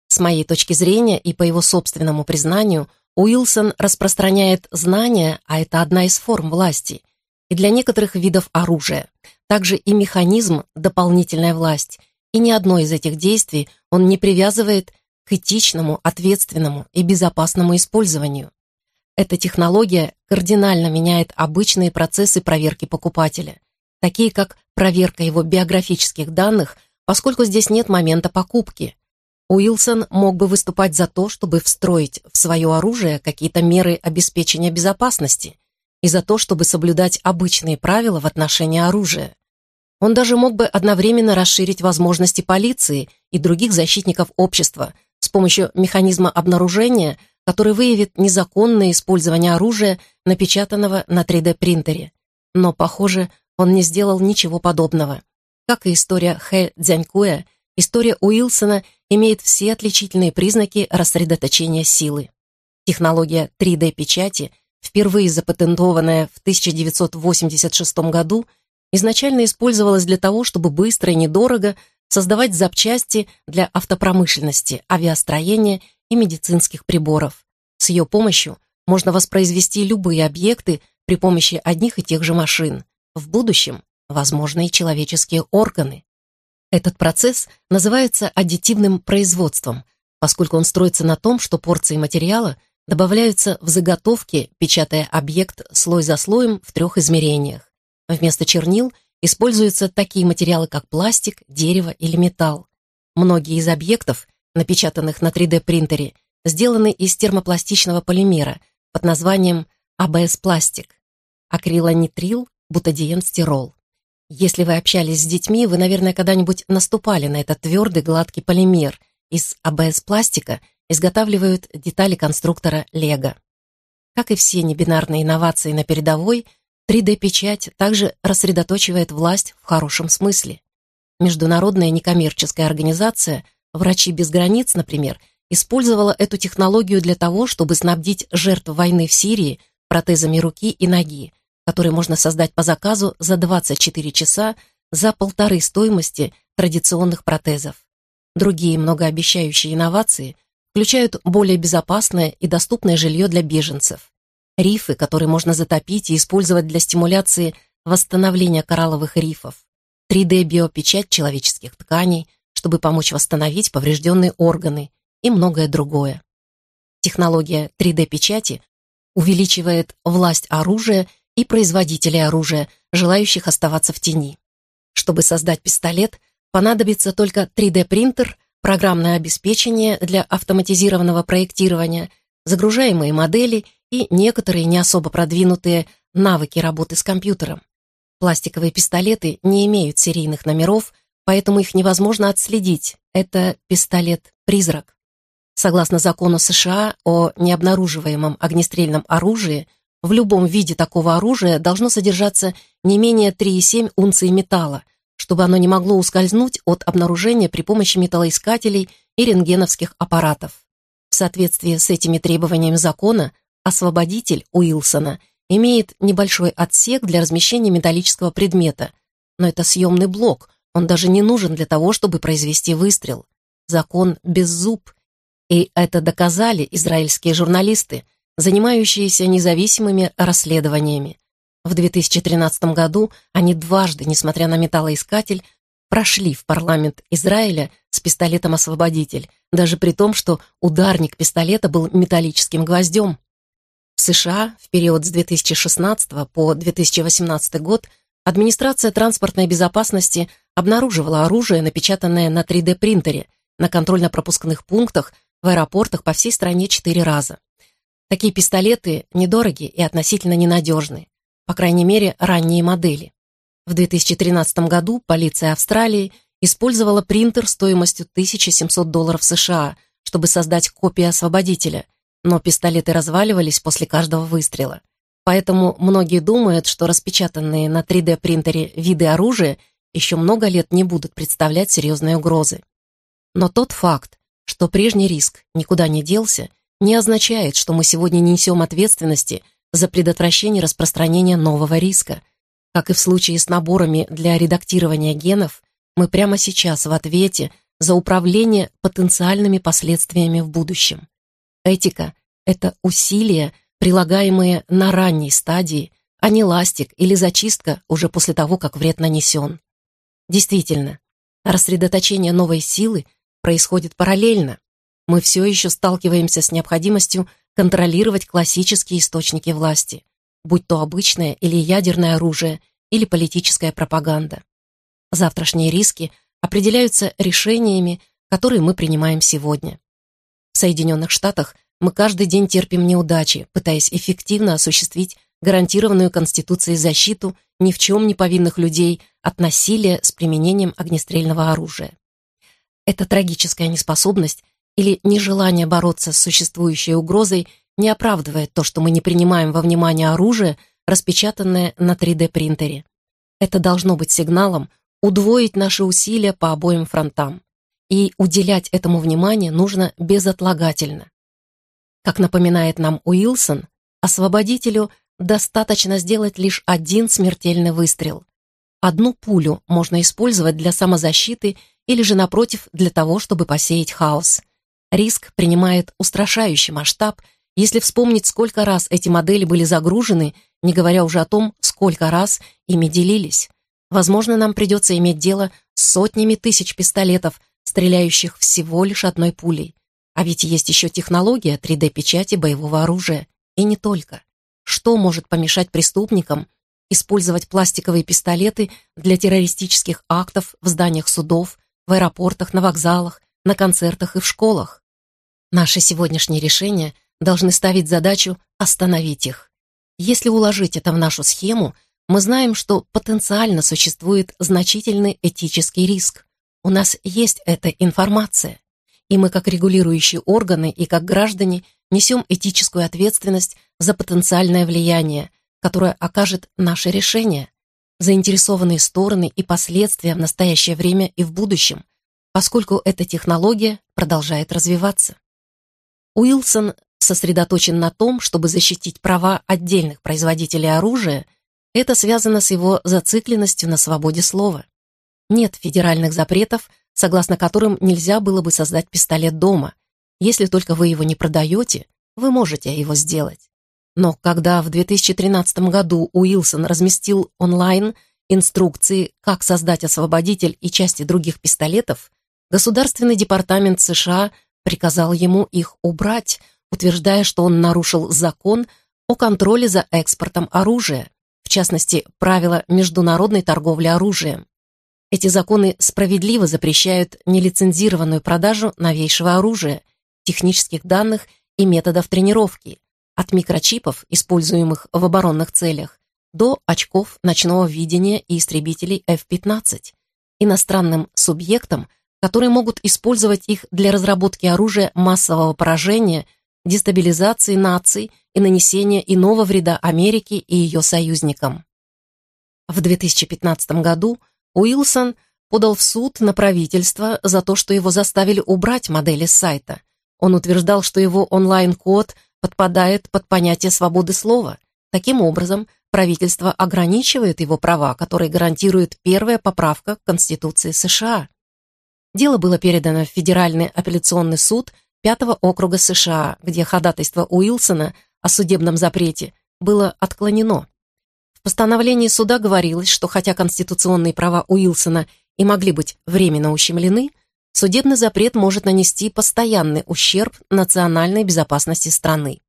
С моей точки зрения и по его собственному признанию, Уилсон распространяет знания, а это одна из форм власти, и для некоторых видов оружия, также и механизм «дополнительная власть», и ни одно из этих действий он не привязывает к этичному, ответственному и безопасному использованию. Эта технология кардинально меняет обычные процессы проверки покупателя, такие как проверка его биографических данных, поскольку здесь нет момента покупки. Уилсон мог бы выступать за то, чтобы встроить в свое оружие какие-то меры обеспечения безопасности и за то, чтобы соблюдать обычные правила в отношении оружия. Он даже мог бы одновременно расширить возможности полиции и других защитников общества – с помощью механизма обнаружения, который выявит незаконное использование оружия, напечатанного на 3D-принтере. Но, похоже, он не сделал ничего подобного. Как и история Хэ Дзянькуэ, история Уилсона имеет все отличительные признаки рассредоточения силы. Технология 3D-печати, впервые запатентованная в 1986 году, изначально использовалась для того, чтобы быстро и недорого создавать запчасти для автопромышленности, авиастроения и медицинских приборов. С ее помощью можно воспроизвести любые объекты при помощи одних и тех же машин. В будущем, возможны и человеческие органы. Этот процесс называется аддитивным производством, поскольку он строится на том, что порции материала добавляются в заготовки, печатая объект слой за слоем в трех измерениях. Вместо чернил – используются такие материалы, как пластик, дерево или металл. Многие из объектов, напечатанных на 3D-принтере, сделаны из термопластичного полимера под названием АБС-пластик – акрилонитрил бутадиен-стирол. Если вы общались с детьми, вы, наверное, когда-нибудь наступали на этот твердый гладкий полимер. Из АБС-пластика изготавливают детали конструктора Лего. Как и все небинарные инновации на передовой – 3D-печать также рассредоточивает власть в хорошем смысле. Международная некоммерческая организация «Врачи без границ», например, использовала эту технологию для того, чтобы снабдить жертв войны в Сирии протезами руки и ноги, которые можно создать по заказу за 24 часа за полторы стоимости традиционных протезов. Другие многообещающие инновации включают более безопасное и доступное жилье для беженцев, Рифы, которые можно затопить и использовать для стимуляции восстановления коралловых рифов. 3D-биопечать человеческих тканей, чтобы помочь восстановить поврежденные органы и многое другое. Технология 3D-печати увеличивает власть оружия и производителей оружия, желающих оставаться в тени. Чтобы создать пистолет, понадобится только 3D-принтер, программное обеспечение для автоматизированного проектирования, загружаемые модели – и некоторые не особо продвинутые навыки работы с компьютером. Пластиковые пистолеты не имеют серийных номеров, поэтому их невозможно отследить. Это пистолет-призрак. Согласно закону США о необнаруживаемом огнестрельном оружии, в любом виде такого оружия должно содержаться не менее 3,7 унции металла, чтобы оно не могло ускользнуть от обнаружения при помощи металлоискателей и рентгеновских аппаратов. В соответствии с этими требованиями закона освободитель Уилсона имеет небольшой отсек для размещения металлического предмета, но это съемный блок, он даже не нужен для того, чтобы произвести выстрел. Закон без зуб. И это доказали израильские журналисты, занимающиеся независимыми расследованиями. В 2013 году они дважды, несмотря на металлоискатель, прошли в парламент Израиля с пистолетом «Освободитель», даже при том, что ударник пистолета был металлическим гвоздем. В США в период с 2016 по 2018 год администрация транспортной безопасности обнаруживала оружие, напечатанное на 3D-принтере, на контрольно-пропускных пунктах, в аэропортах по всей стране четыре раза. Такие пистолеты недороги и относительно ненадежны, по крайней мере, ранние модели. В 2013 году полиция Австралии использовала принтер стоимостью 1700 долларов США, чтобы создать копию освободителя – но пистолеты разваливались после каждого выстрела. Поэтому многие думают, что распечатанные на 3D-принтере виды оружия еще много лет не будут представлять серьезной угрозы. Но тот факт, что прежний риск никуда не делся, не означает, что мы сегодня не несем ответственности за предотвращение распространения нового риска. Как и в случае с наборами для редактирования генов, мы прямо сейчас в ответе за управление потенциальными последствиями в будущем. Этика — это усилия, прилагаемые на ранней стадии, а не ластик или зачистка уже после того, как вред нанесен. Действительно, рассредоточение новой силы происходит параллельно. Мы все еще сталкиваемся с необходимостью контролировать классические источники власти, будь то обычное или ядерное оружие, или политическая пропаганда. Завтрашние риски определяются решениями, которые мы принимаем сегодня. В Соединенных Штатах мы каждый день терпим неудачи, пытаясь эффективно осуществить гарантированную Конституцией защиту ни в чем не повинных людей от насилия с применением огнестрельного оружия. Эта трагическая неспособность или нежелание бороться с существующей угрозой не оправдывает то, что мы не принимаем во внимание оружие, распечатанное на 3D-принтере. Это должно быть сигналом удвоить наши усилия по обоим фронтам и уделять этому внимание нужно безотлагательно. Как напоминает нам Уилсон, освободителю достаточно сделать лишь один смертельный выстрел. Одну пулю можно использовать для самозащиты или же, напротив, для того, чтобы посеять хаос. Риск принимает устрашающий масштаб, если вспомнить, сколько раз эти модели были загружены, не говоря уже о том, сколько раз ими делились. Возможно, нам придется иметь дело с сотнями тысяч пистолетов, стреляющих всего лишь одной пулей. А ведь есть еще технология 3D-печати боевого оружия. И не только. Что может помешать преступникам использовать пластиковые пистолеты для террористических актов в зданиях судов, в аэропортах, на вокзалах, на концертах и в школах? Наши сегодняшние решения должны ставить задачу остановить их. Если уложить это в нашу схему, мы знаем, что потенциально существует значительный этический риск. У нас есть эта информация, и мы как регулирующие органы и как граждане несем этическую ответственность за потенциальное влияние, которое окажет наше решение, заинтересованные стороны и последствия в настоящее время и в будущем, поскольку эта технология продолжает развиваться. Уилсон сосредоточен на том, чтобы защитить права отдельных производителей оружия, это связано с его зацикленностью на свободе слова. Нет федеральных запретов, согласно которым нельзя было бы создать пистолет дома. Если только вы его не продаете, вы можете его сделать. Но когда в 2013 году Уилсон разместил онлайн инструкции, как создать освободитель и части других пистолетов, Государственный департамент США приказал ему их убрать, утверждая, что он нарушил закон о контроле за экспортом оружия, в частности, правила международной торговли оружием. Эти законы справедливо запрещают нелицензированную продажу новейшего оружия, технических данных и методов тренировки, от микрочипов, используемых в оборонных целях, до очков ночного видения и истребителей F-15, иностранным субъектам, которые могут использовать их для разработки оружия массового поражения, дестабилизации наций и нанесения иного вреда Америке и ее союзникам. В 2015 году – Уилсон подал в суд на правительство за то, что его заставили убрать модели с сайта. Он утверждал, что его онлайн-код подпадает под понятие свободы слова. Таким образом, правительство ограничивает его права, которые гарантирует первая поправка к Конституции США. Дело было передано в Федеральный апелляционный суд пятого округа США, где ходатайство Уилсона о судебном запрете было отклонено постановлении суда говорилось, что хотя конституционные права Уилсона и могли быть временно ущемлены, судебный запрет может нанести постоянный ущерб национальной безопасности страны.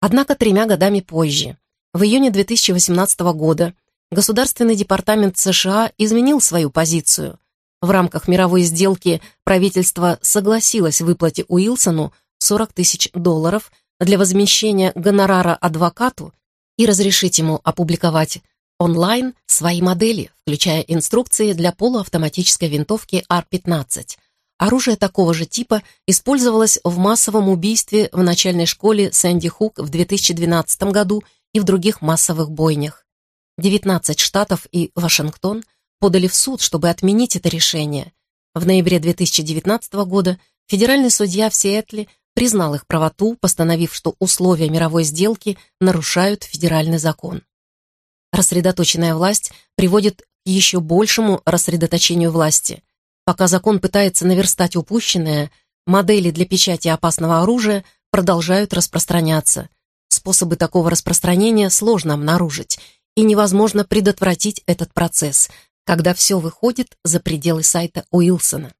Однако тремя годами позже, в июне 2018 года, Государственный департамент США изменил свою позицию. В рамках мировой сделки правительство согласилось выплате Уилсону 40 тысяч долларов для возмещения гонорара адвокату, и разрешить ему опубликовать онлайн свои модели, включая инструкции для полуавтоматической винтовки R-15. Оружие такого же типа использовалось в массовом убийстве в начальной школе Сэнди Хук в 2012 году и в других массовых бойнях. 19 штатов и Вашингтон подали в суд, чтобы отменить это решение. В ноябре 2019 года федеральный судья в Сиэтле признал их правоту, постановив, что условия мировой сделки нарушают федеральный закон. Рассредоточенная власть приводит к еще большему рассредоточению власти. Пока закон пытается наверстать упущенное, модели для печати опасного оружия продолжают распространяться. Способы такого распространения сложно обнаружить, и невозможно предотвратить этот процесс, когда все выходит за пределы сайта Уилсона.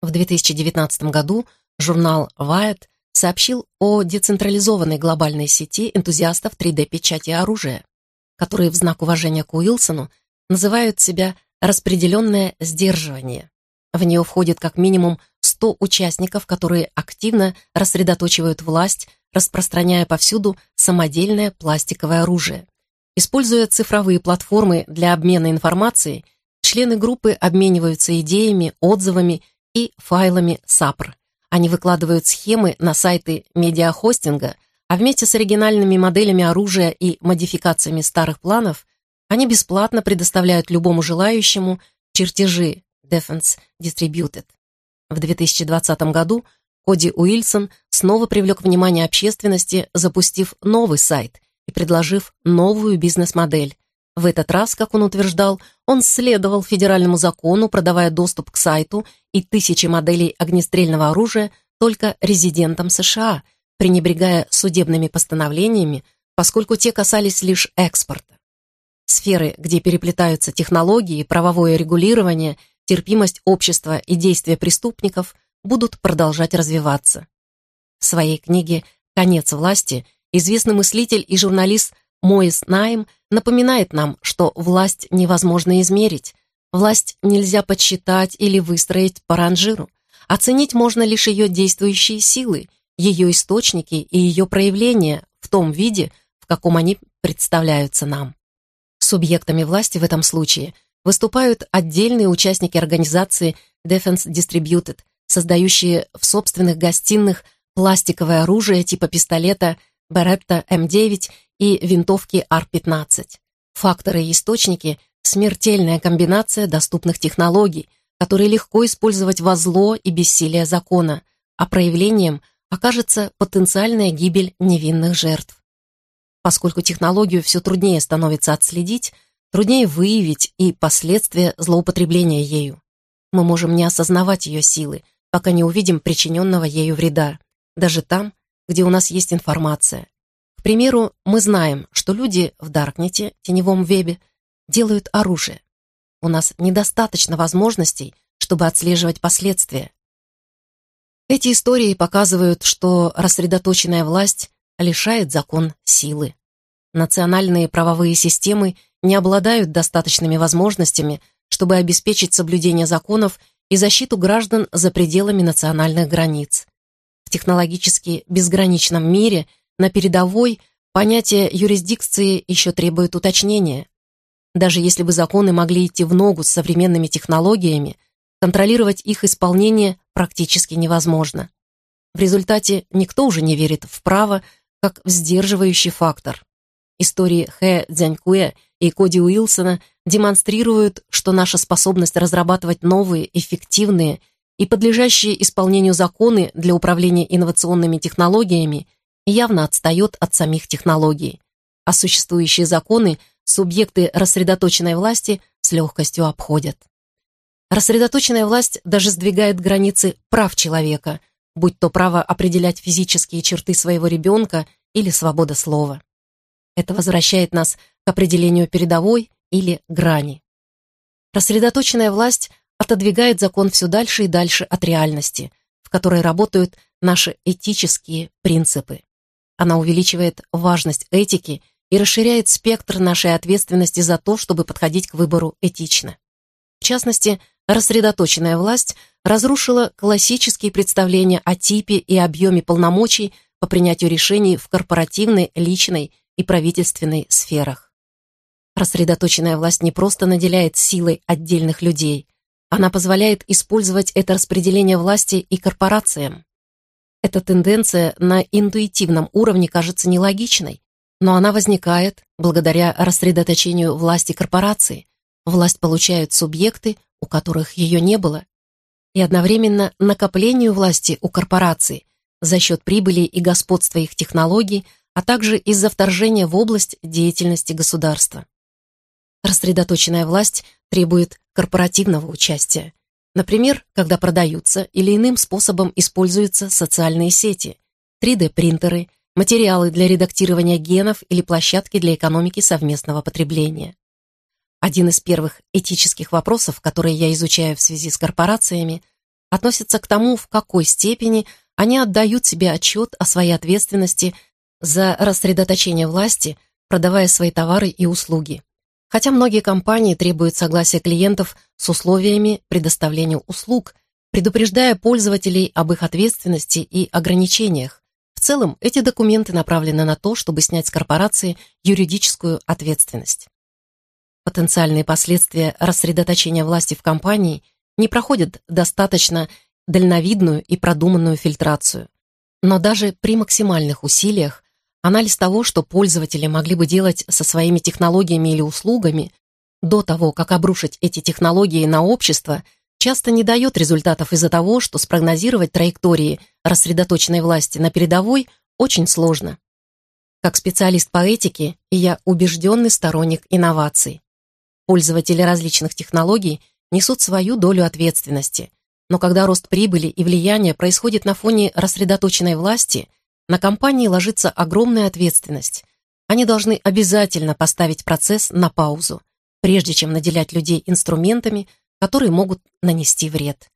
В 2019 году журнал Wired сообщил о децентрализованной глобальной сети энтузиастов 3D-печати оружия, которые в знак уважения к Уилсону называют себя «распределенное сдерживание». В нее входит как минимум 100 участников, которые активно рассредоточивают власть, распространяя повсюду самодельное пластиковое оружие. Используя цифровые платформы для обмена информацией, члены группы обмениваются идеями, отзывами и файлами САПР – они выкладывают схемы на сайты медиахостинга, а вместе с оригинальными моделями оружия и модификациями старых планов они бесплатно предоставляют любому желающему чертежи Defense Distributed. В 2020 году Коди Уильсон снова привлек внимание общественности, запустив новый сайт и предложив новую бизнес-модель в этот раз, как он утверждал, он следовал федеральному закону, продавая доступ к сайту и тысячи моделей огнестрельного оружия только резидентам США, пренебрегая судебными постановлениями, поскольку те касались лишь экспорта. Сферы, где переплетаются технологии, правовое регулирование, терпимость общества и действия преступников, будут продолжать развиваться. В своей книге «Конец власти» известный мыслитель и журналист Моис Найм напоминает нам, что власть невозможно измерить, власть нельзя подсчитать или выстроить по ранжиру. Оценить можно лишь ее действующие силы, ее источники и ее проявления в том виде, в каком они представляются нам. Субъектами власти в этом случае выступают отдельные участники организации Defense Distributed, создающие в собственных гостиных пластиковое оружие типа пистолета – Беретта М9 и винтовки Ар-15. Факторы и источники – смертельная комбинация доступных технологий, которые легко использовать во зло и бессилие закона, а проявлением окажется потенциальная гибель невинных жертв. Поскольку технологию все труднее становится отследить, труднее выявить и последствия злоупотребления ею. Мы можем не осознавать ее силы, пока не увидим причиненного ею вреда, даже там, где у нас есть информация. К примеру, мы знаем, что люди в Даркнете, теневом вебе, делают оружие. У нас недостаточно возможностей, чтобы отслеживать последствия. Эти истории показывают, что рассредоточенная власть лишает закон силы. Национальные правовые системы не обладают достаточными возможностями, чтобы обеспечить соблюдение законов и защиту граждан за пределами национальных границ технологически безграничном мире на передовой понятие юрисдикции еще требует уточнения. Даже если бы законы могли идти в ногу с современными технологиями, контролировать их исполнение практически невозможно. В результате никто уже не верит в право как в сдерживающий фактор. Истории Хэ Дзянькуэ и Коди Уилсона демонстрируют, что наша способность разрабатывать новые, эффективные и подлежащие исполнению законы для управления инновационными технологиями явно отстает от самих технологий, а существующие законы субъекты рассредоточенной власти с легкостью обходят. Рассредоточенная власть даже сдвигает границы прав человека, будь то право определять физические черты своего ребенка или свобода слова. Это возвращает нас к определению передовой или грани. Рассредоточенная власть отодвигает закон все дальше и дальше от реальности, в которой работают наши этические принципы. Она увеличивает важность этики и расширяет спектр нашей ответственности за то, чтобы подходить к выбору этично. В частности, рассредоточенная власть разрушила классические представления о типе и объеме полномочий по принятию решений в корпоративной, личной и правительственной сферах. Рассредоточенная власть не просто наделяет силой отдельных людей, она позволяет использовать это распределение власти и корпорациям. Эта тенденция на интуитивном уровне кажется нелогичной, но она возникает благодаря рассредоточению власти корпорации. Власть получают субъекты, у которых ее не было, и одновременно накоплению власти у корпораций за счет прибыли и господства их технологий, а также из-за вторжения в область деятельности государства. Рассредоточенная власть требует корпоративного участия. Например, когда продаются или иным способом используются социальные сети, 3D-принтеры, материалы для редактирования генов или площадки для экономики совместного потребления. Один из первых этических вопросов, которые я изучаю в связи с корпорациями, относится к тому, в какой степени они отдают себе отчет о своей ответственности за рассредоточение власти, продавая свои товары и услуги. Хотя многие компании требуют согласия клиентов с условиями предоставления услуг, предупреждая пользователей об их ответственности и ограничениях. В целом, эти документы направлены на то, чтобы снять с корпорации юридическую ответственность. Потенциальные последствия рассредоточения власти в компании не проходят достаточно дальновидную и продуманную фильтрацию. Но даже при максимальных усилиях Анализ того, что пользователи могли бы делать со своими технологиями или услугами, до того, как обрушить эти технологии на общество, часто не дает результатов из-за того, что спрогнозировать траектории рассредоточенной власти на передовой очень сложно. Как специалист по этике, я убежденный сторонник инноваций. Пользователи различных технологий несут свою долю ответственности, но когда рост прибыли и влияния происходит на фоне рассредоточенной власти – на компании ложится огромная ответственность. Они должны обязательно поставить процесс на паузу, прежде чем наделять людей инструментами, которые могут нанести вред.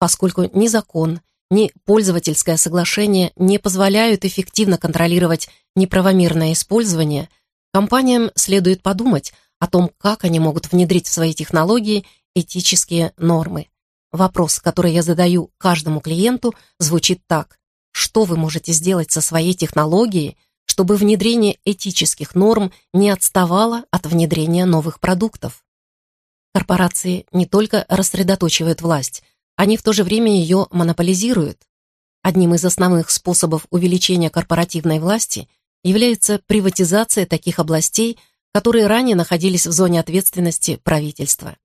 Поскольку ни закон, ни пользовательское соглашение не позволяют эффективно контролировать неправомерное использование, компаниям следует подумать о том, как они могут внедрить в свои технологии этические нормы. Вопрос, который я задаю каждому клиенту, звучит так что вы можете сделать со своей технологией, чтобы внедрение этических норм не отставало от внедрения новых продуктов. Корпорации не только рассредоточивают власть, они в то же время ее монополизируют. Одним из основных способов увеличения корпоративной власти является приватизация таких областей, которые ранее находились в зоне ответственности правительства.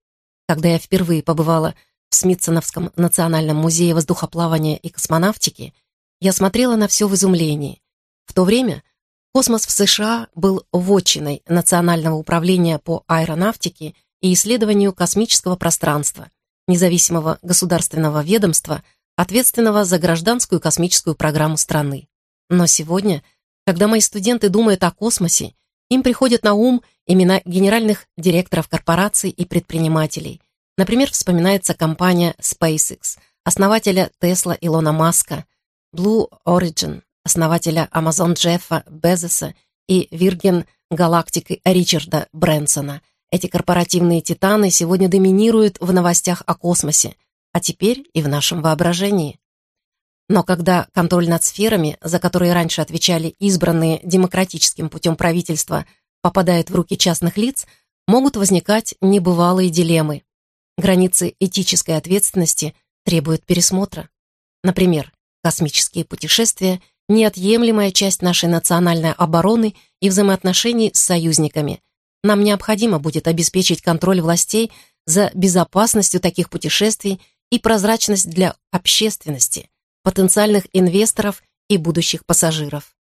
Когда я впервые побывала в Смитсоновском национальном музее воздухоплавания и космонавтики – я смотрела на все в изумлении. В то время космос в США был вотчиной Национального управления по аэронавтике и исследованию космического пространства, независимого государственного ведомства, ответственного за гражданскую космическую программу страны. Но сегодня, когда мои студенты думают о космосе, им приходят на ум имена генеральных директоров корпораций и предпринимателей. Например, вспоминается компания SpaceX, основателя Тесла Илона Маска – Blue Origin, основателя Amazon Джеффа Безоса и Virgin Galactic Ричарда Брэнсона. Эти корпоративные титаны сегодня доминируют в новостях о космосе, а теперь и в нашем воображении. Но когда контроль над сферами, за которые раньше отвечали избранные демократическим путем правительства, попадает в руки частных лиц, могут возникать небывалые дилеммы. Границы этической ответственности требуют пересмотра. Например, Космические путешествия — неотъемлемая часть нашей национальной обороны и взаимоотношений с союзниками. Нам необходимо будет обеспечить контроль властей за безопасностью таких путешествий и прозрачность для общественности, потенциальных инвесторов и будущих пассажиров.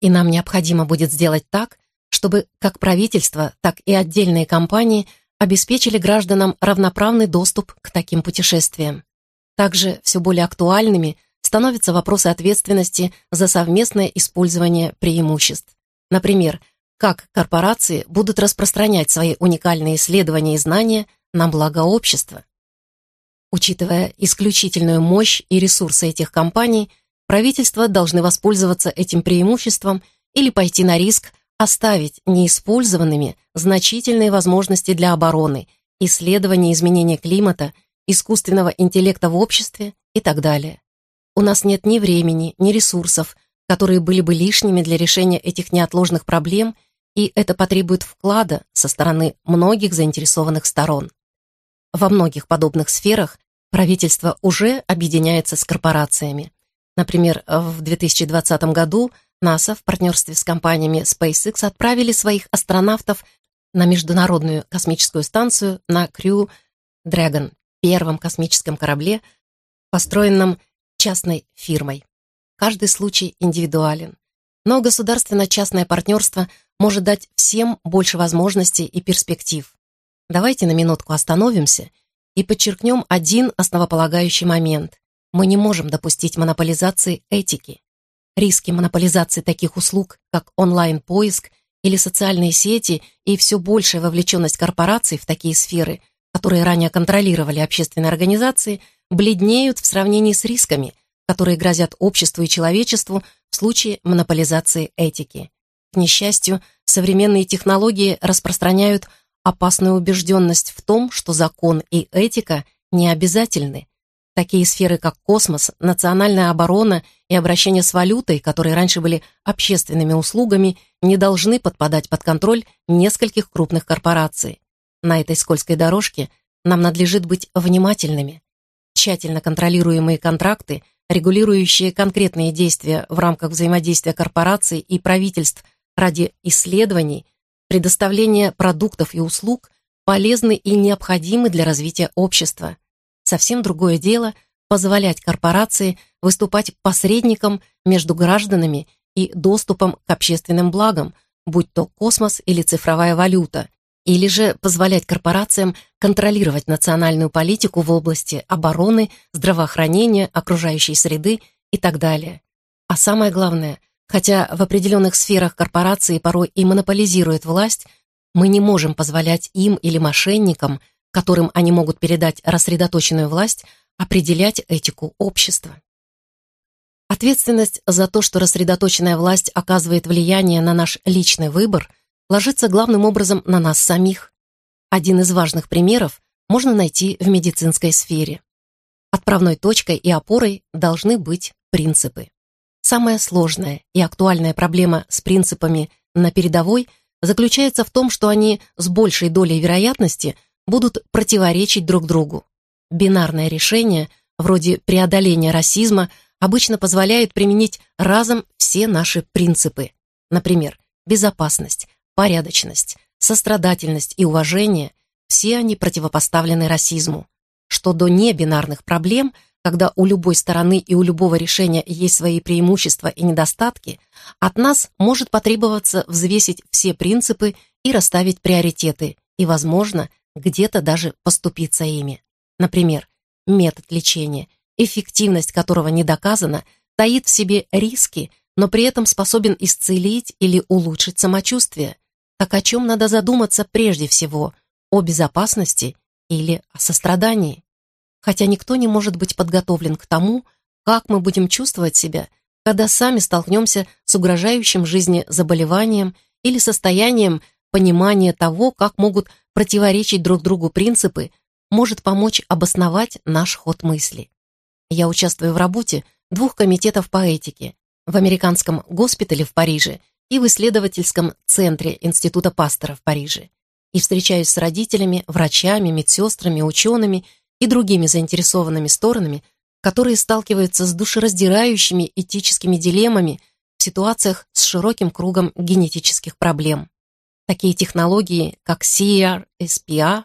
И нам необходимо будет сделать так, чтобы как правительство, так и отдельные компании обеспечили гражданам равноправный доступ к таким путешествиям. Также все более актуальными – становятся вопросы ответственности за совместное использование преимуществ. Например, как корпорации будут распространять свои уникальные исследования и знания на благо общества. Учитывая исключительную мощь и ресурсы этих компаний, правительства должны воспользоваться этим преимуществом или пойти на риск оставить неиспользованными значительные возможности для обороны, исследования изменения климата, искусственного интеллекта в обществе и так далее у нас нет ни времени, ни ресурсов, которые были бы лишними для решения этих неотложных проблем, и это потребует вклада со стороны многих заинтересованных сторон. Во многих подобных сферах правительство уже объединяется с корпорациями. Например, в 2020 году НАСА в партнерстве с компаниями SpaceX отправили своих астронавтов на Международную космическую станцию на Crew Dragon, первом космическом корабле, построенном частной фирмой. Каждый случай индивидуален. Но государственно-частное партнерство может дать всем больше возможностей и перспектив. Давайте на минутку остановимся и подчеркнем один основополагающий момент. Мы не можем допустить монополизации этики. Риски монополизации таких услуг, как онлайн-поиск или социальные сети и все большая вовлеченность корпораций в такие сферы, которые ранее контролировали общественные организации – бледнеют в сравнении с рисками, которые грозят обществу и человечеству в случае монополизации этики. К несчастью, современные технологии распространяют опасную убежденность в том, что закон и этика не обязательны. Такие сферы, как космос, национальная оборона и обращение с валютой, которые раньше были общественными услугами, не должны подпадать под контроль нескольких крупных корпораций. На этой скользкой дорожке нам надлежит быть внимательными тщательно контролируемые контракты, регулирующие конкретные действия в рамках взаимодействия корпораций и правительств ради исследований, предоставления продуктов и услуг полезны и необходимы для развития общества. Совсем другое дело позволять корпорации выступать посредником между гражданами и доступом к общественным благам, будь то космос или цифровая валюта, или же позволять корпорациям контролировать национальную политику в области обороны, здравоохранения, окружающей среды и так далее. А самое главное, хотя в определенных сферах корпорации порой и монополизируют власть, мы не можем позволять им или мошенникам, которым они могут передать рассредоточенную власть, определять этику общества. Ответственность за то, что рассредоточенная власть оказывает влияние на наш личный выбор – ложится главным образом на нас самих. Один из важных примеров можно найти в медицинской сфере. Отправной точкой и опорой должны быть принципы. Самая сложная и актуальная проблема с принципами на передовой заключается в том, что они с большей долей вероятности будут противоречить друг другу. Бинарное решение, вроде преодоления расизма, обычно позволяет применить разом все наши принципы. Например, безопасность, порядочность, сострадательность и уважение – все они противопоставлены расизму. Что до небинарных проблем, когда у любой стороны и у любого решения есть свои преимущества и недостатки, от нас может потребоваться взвесить все принципы и расставить приоритеты, и, возможно, где-то даже поступиться ими. Например, метод лечения, эффективность которого не доказана, таит в себе риски, но при этом способен исцелить или улучшить самочувствие. Так о чем надо задуматься прежде всего? О безопасности или о сострадании? Хотя никто не может быть подготовлен к тому, как мы будем чувствовать себя, когда сами столкнемся с угрожающим жизни заболеванием или состоянием понимания того, как могут противоречить друг другу принципы, может помочь обосновать наш ход мысли. Я участвую в работе двух комитетов по этике, в американском госпитале в Париже и в исследовательском центре Института Пастора в Париже. И встречаюсь с родителями, врачами, медсестрами, учеными и другими заинтересованными сторонами, которые сталкиваются с душераздирающими этическими дилеммами в ситуациях с широким кругом генетических проблем. Такие технологии, как CR, SPR,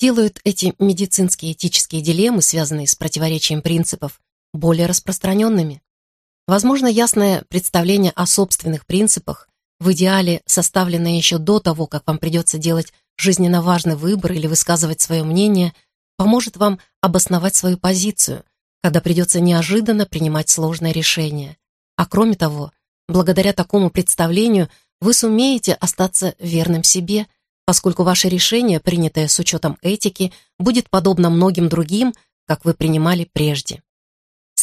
делают эти медицинские этические дилеммы, связанные с противоречием принципов, более распространенными. Возможно, ясное представление о собственных принципах, в идеале составленное еще до того, как вам придется делать жизненно важный выбор или высказывать свое мнение, поможет вам обосновать свою позицию, когда придется неожиданно принимать сложное решение. А кроме того, благодаря такому представлению вы сумеете остаться верным себе, поскольку ваше решение, принятое с учетом этики, будет подобно многим другим, как вы принимали прежде.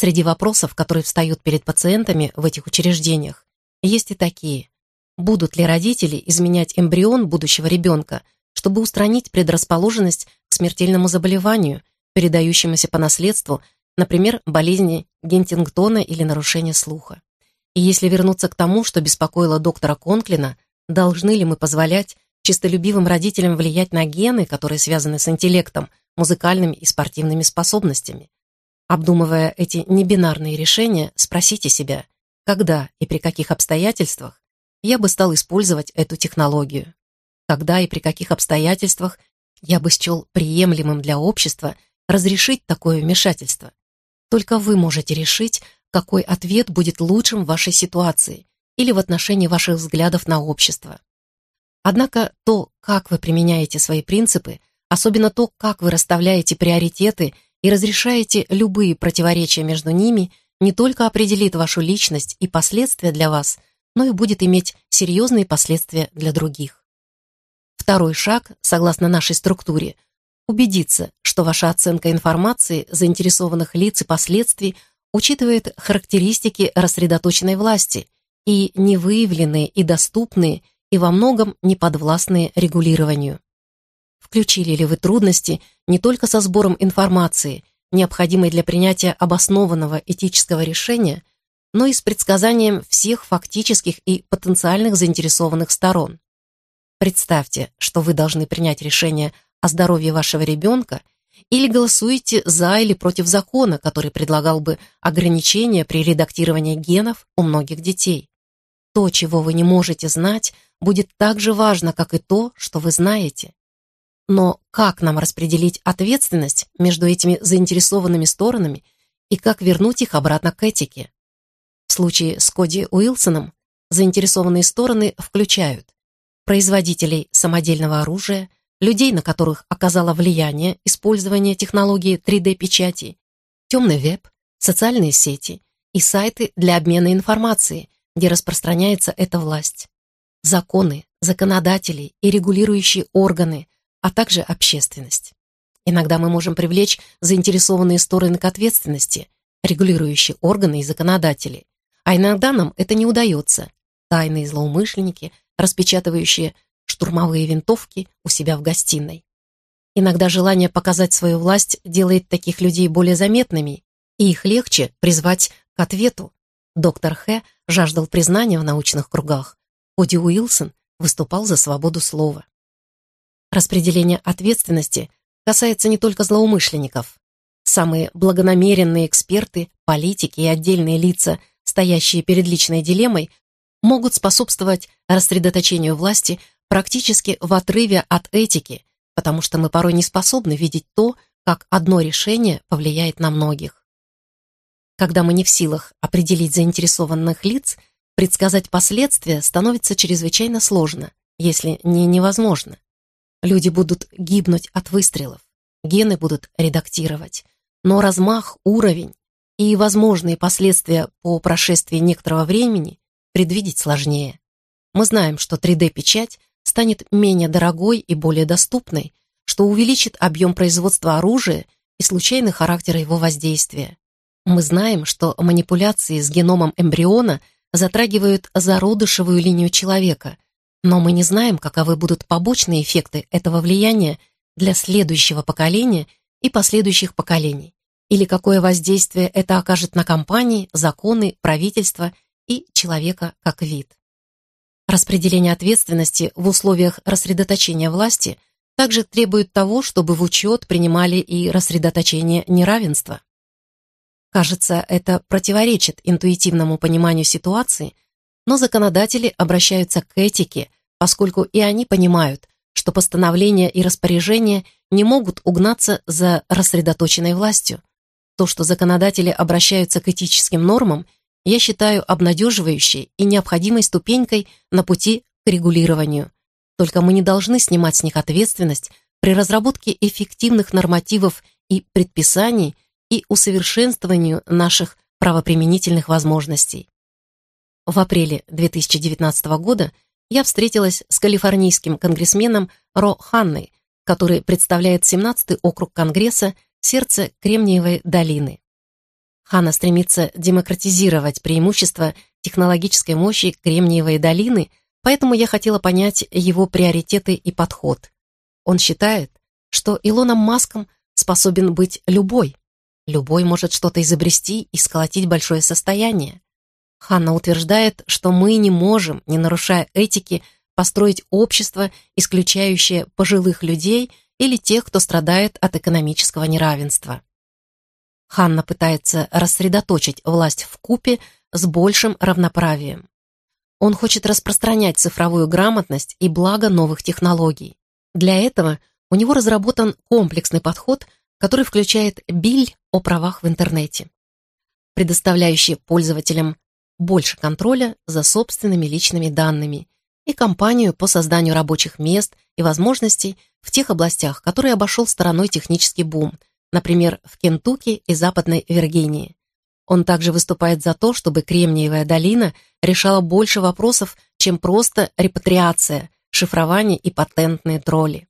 Среди вопросов, которые встают перед пациентами в этих учреждениях, есть и такие. Будут ли родители изменять эмбрион будущего ребенка, чтобы устранить предрасположенность к смертельному заболеванию, передающемуся по наследству, например, болезни Гентингтона или нарушение слуха? И если вернуться к тому, что беспокоило доктора Конклина, должны ли мы позволять чистолюбивым родителям влиять на гены, которые связаны с интеллектом, музыкальными и спортивными способностями? Обдумывая эти небинарные решения, спросите себя, когда и при каких обстоятельствах я бы стал использовать эту технологию? Когда и при каких обстоятельствах я бы счел приемлемым для общества разрешить такое вмешательство? Только вы можете решить, какой ответ будет лучшим в вашей ситуации или в отношении ваших взглядов на общество. Однако то, как вы применяете свои принципы, особенно то, как вы расставляете приоритеты и разрешаете любые противоречия между ними, не только определит вашу личность и последствия для вас, но и будет иметь серьезные последствия для других. Второй шаг, согласно нашей структуре, убедиться, что ваша оценка информации, заинтересованных лиц и последствий учитывает характеристики рассредоточенной власти и невыявленные и доступные, и во многом неподвластные регулированию. Включили ли вы трудности не только со сбором информации, необходимой для принятия обоснованного этического решения, но и с предсказанием всех фактических и потенциальных заинтересованных сторон. Представьте, что вы должны принять решение о здоровье вашего ребенка или голосуете за или против закона, который предлагал бы ограничения при редактировании генов у многих детей. То, чего вы не можете знать, будет так же важно, как и то, что вы знаете. Но как нам распределить ответственность между этими заинтересованными сторонами и как вернуть их обратно к этике? В случае с Коди Уилсоном заинтересованные стороны включают производителей самодельного оружия, людей, на которых оказало влияние использование технологии 3D-печати, темный веб, социальные сети и сайты для обмена информацией, где распространяется эта власть. Законы, законодатели и регулирующие органы, а также общественность. Иногда мы можем привлечь заинтересованные стороны к ответственности, регулирующие органы и законодатели. А иногда нам это не удается. Тайные злоумышленники, распечатывающие штурмовые винтовки у себя в гостиной. Иногда желание показать свою власть делает таких людей более заметными, и их легче призвать к ответу. Доктор Хэ жаждал признания в научных кругах. Оди Уилсон выступал за свободу слова. Распределение ответственности касается не только злоумышленников. Самые благонамеренные эксперты, политики и отдельные лица, стоящие перед личной дилеммой, могут способствовать рассредоточению власти практически в отрыве от этики, потому что мы порой не способны видеть то, как одно решение повлияет на многих. Когда мы не в силах определить заинтересованных лиц, предсказать последствия становится чрезвычайно сложно, если не невозможно. Люди будут гибнуть от выстрелов, гены будут редактировать. Но размах, уровень и возможные последствия по прошествии некоторого времени предвидеть сложнее. Мы знаем, что 3D-печать станет менее дорогой и более доступной, что увеличит объем производства оружия и случайный характер его воздействия. Мы знаем, что манипуляции с геномом эмбриона затрагивают зародышевую линию человека, но мы не знаем, каковы будут побочные эффекты этого влияния для следующего поколения и последующих поколений, или какое воздействие это окажет на компании, законы, правительство и человека как вид. Распределение ответственности в условиях рассредоточения власти также требует того, чтобы в учет принимали и рассредоточение неравенства. Кажется, это противоречит интуитивному пониманию ситуации но законодатели обращаются к этике, поскольку и они понимают, что постановления и распоряжения не могут угнаться за рассредоточенной властью. То, что законодатели обращаются к этическим нормам, я считаю обнадеживающей и необходимой ступенькой на пути к регулированию. Только мы не должны снимать с них ответственность при разработке эффективных нормативов и предписаний и усовершенствованию наших правоприменительных возможностей. В апреле 2019 года я встретилась с калифорнийским конгрессменом Ро Ханной, который представляет 17-й округ Конгресса «Сердце Кремниевой долины». Хана стремится демократизировать преимущества технологической мощи Кремниевой долины, поэтому я хотела понять его приоритеты и подход. Он считает, что Илоном Маском способен быть любой. Любой может что-то изобрести и сколотить большое состояние. Ханна утверждает, что мы не можем, не нарушая этики, построить общество, исключающее пожилых людей или тех, кто страдает от экономического неравенства. Ханна пытается рассредоточить власть в купе с большим равноправием. Он хочет распространять цифровую грамотность и благо новых технологий. Для этого у него разработан комплексный подход, который включает биль о правах в интернете, предоставляющий пользователям больше контроля за собственными личными данными и кампанию по созданию рабочих мест и возможностей в тех областях, которые обошел стороной технический бум, например, в Кентукки и Западной Виргинии. Он также выступает за то, чтобы Кремниевая долина решала больше вопросов, чем просто репатриация, шифрование и патентные тролли.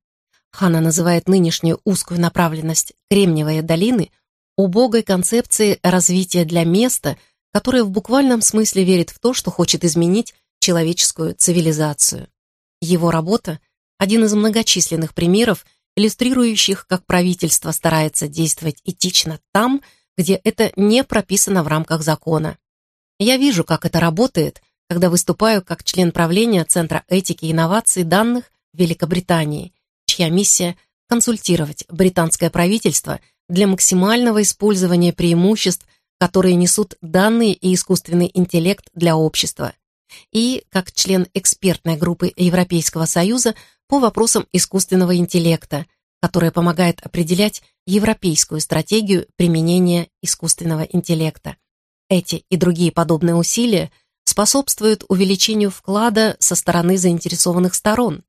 Хана называет нынешнюю узкую направленность Кремниевой долины убогой концепцией развития для места – которая в буквальном смысле верит в то, что хочет изменить человеческую цивилизацию. Его работа – один из многочисленных примеров, иллюстрирующих, как правительство старается действовать этично там, где это не прописано в рамках закона. Я вижу, как это работает, когда выступаю как член правления Центра этики и инноваций данных Великобритании, чья миссия – консультировать британское правительство для максимального использования преимуществ – которые несут данные и искусственный интеллект для общества, и как член экспертной группы Европейского Союза по вопросам искусственного интеллекта, которая помогает определять европейскую стратегию применения искусственного интеллекта. Эти и другие подобные усилия способствуют увеличению вклада со стороны заинтересованных сторон.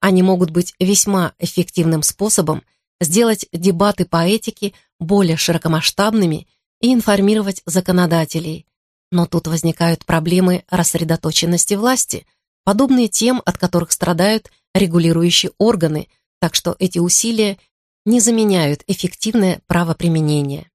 Они могут быть весьма эффективным способом сделать дебаты по этике более широкомасштабными – и информировать законодателей. Но тут возникают проблемы рассредоточенности власти, подобные тем, от которых страдают регулирующие органы, так что эти усилия не заменяют эффективное правоприменение.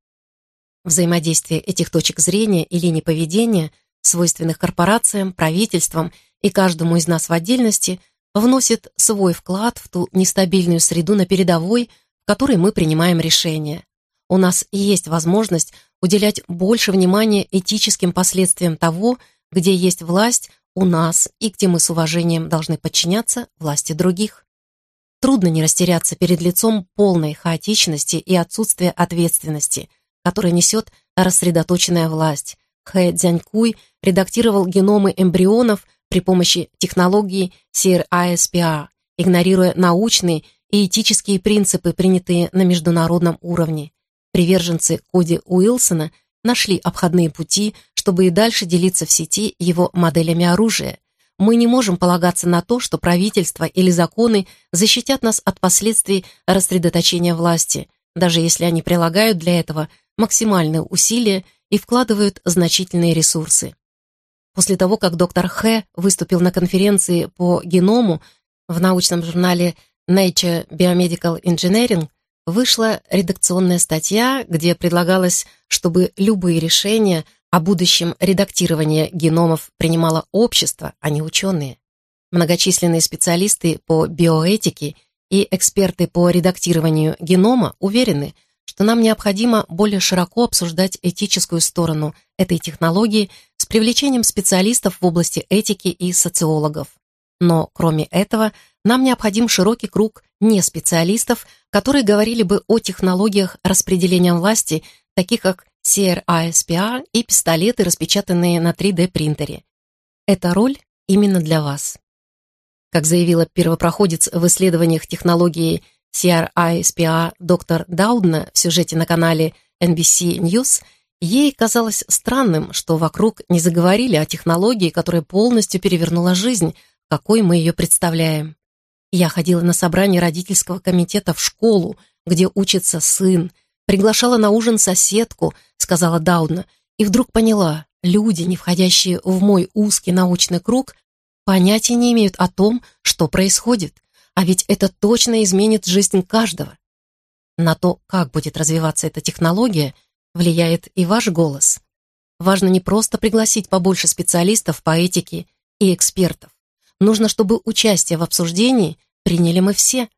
Взаимодействие этих точек зрения и линий поведения, свойственных корпорациям, правительствам и каждому из нас в отдельности, вносит свой вклад в ту нестабильную среду на передовой, в которой мы принимаем решения у нас есть возможность уделять больше внимания этическим последствиям того, где есть власть у нас и где мы с уважением должны подчиняться власти других. Трудно не растеряться перед лицом полной хаотичности и отсутствия ответственности, которое несет рассредоточенная власть. Хэ Дзянькуй редактировал геномы эмбрионов при помощи технологии CRISPR, игнорируя научные и этические принципы, принятые на международном уровне. Приверженцы Коди Уилсона нашли обходные пути, чтобы и дальше делиться в сети его моделями оружия. Мы не можем полагаться на то, что правительство или законы защитят нас от последствий рассредоточения власти, даже если они прилагают для этого максимальные усилия и вкладывают значительные ресурсы. После того, как доктор Хэ выступил на конференции по геному в научном журнале Nature Biomedical Engineering, вышла редакционная статья, где предлагалось, чтобы любые решения о будущем редактирования геномов принимало общество, а не ученые. Многочисленные специалисты по биоэтике и эксперты по редактированию генома уверены, что нам необходимо более широко обсуждать этическую сторону этой технологии с привлечением специалистов в области этики и социологов. Но, кроме этого, нам необходим широкий круг не специалистов, которые говорили бы о технологиях распределения власти, таких как CRISPR и пистолеты, распечатанные на 3D-принтере. Эта роль именно для вас. Как заявила первопроходец в исследованиях технологии CRISPR доктор Даудна в сюжете на канале NBC News, ей казалось странным, что вокруг не заговорили о технологии, которая полностью перевернула жизнь, какой мы ее представляем. Я ходила на собрание родительского комитета в школу, где учится сын, приглашала на ужин соседку, сказала Дауна, и вдруг поняла, люди, не входящие в мой узкий научный круг, понятия не имеют о том, что происходит, а ведь это точно изменит жизнь каждого. На то, как будет развиваться эта технология, влияет и ваш голос. Важно не просто пригласить побольше специалистов по этике и экспертов. Нужно, чтобы участие в обсуждении приняли мы все.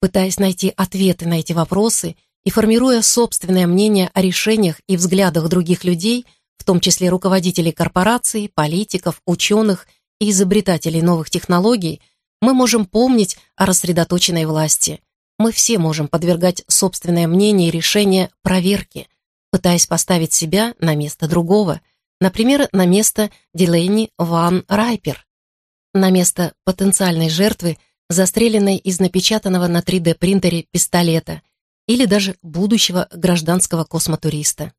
Пытаясь найти ответы на эти вопросы и формируя собственное мнение о решениях и взглядах других людей, в том числе руководителей корпораций, политиков, ученых и изобретателей новых технологий, мы можем помнить о рассредоточенной власти. Мы все можем подвергать собственное мнение и решение проверке, пытаясь поставить себя на место другого, например, на место Дилейни Ван Райпер, на место потенциальной жертвы, застреленной из напечатанного на 3D-принтере пистолета или даже будущего гражданского космотуриста.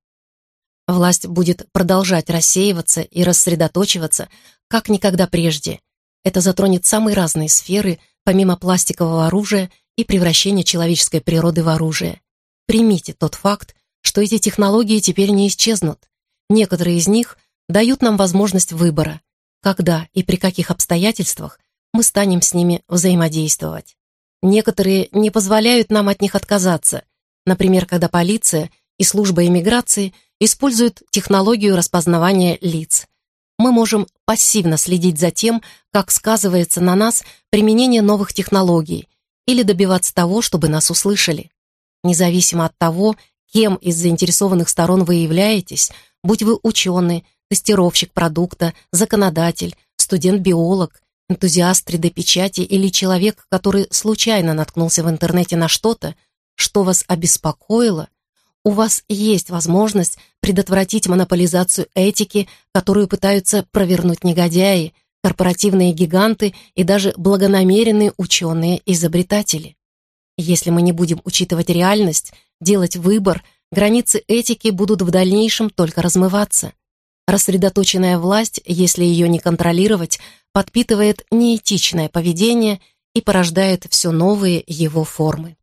Власть будет продолжать рассеиваться и рассредоточиваться, как никогда прежде. Это затронет самые разные сферы, помимо пластикового оружия и превращения человеческой природы в оружие. Примите тот факт, что эти технологии теперь не исчезнут. Некоторые из них дают нам возможность выбора когда и при каких обстоятельствах мы станем с ними взаимодействовать. Некоторые не позволяют нам от них отказаться, например, когда полиция и служба иммиграции используют технологию распознавания лиц. Мы можем пассивно следить за тем, как сказывается на нас применение новых технологий или добиваться того, чтобы нас услышали. Независимо от того, кем из заинтересованных сторон вы являетесь, будь вы ученый, тестировщик продукта, законодатель, студент-биолог, энтузиаст 3D-печати или человек, который случайно наткнулся в интернете на что-то, что вас обеспокоило, у вас есть возможность предотвратить монополизацию этики, которую пытаются провернуть негодяи, корпоративные гиганты и даже благонамеренные ученые-изобретатели. Если мы не будем учитывать реальность, делать выбор, границы этики будут в дальнейшем только размываться – Рассредоточенная власть, если ее не контролировать, подпитывает неэтичное поведение и порождает все новые его формы.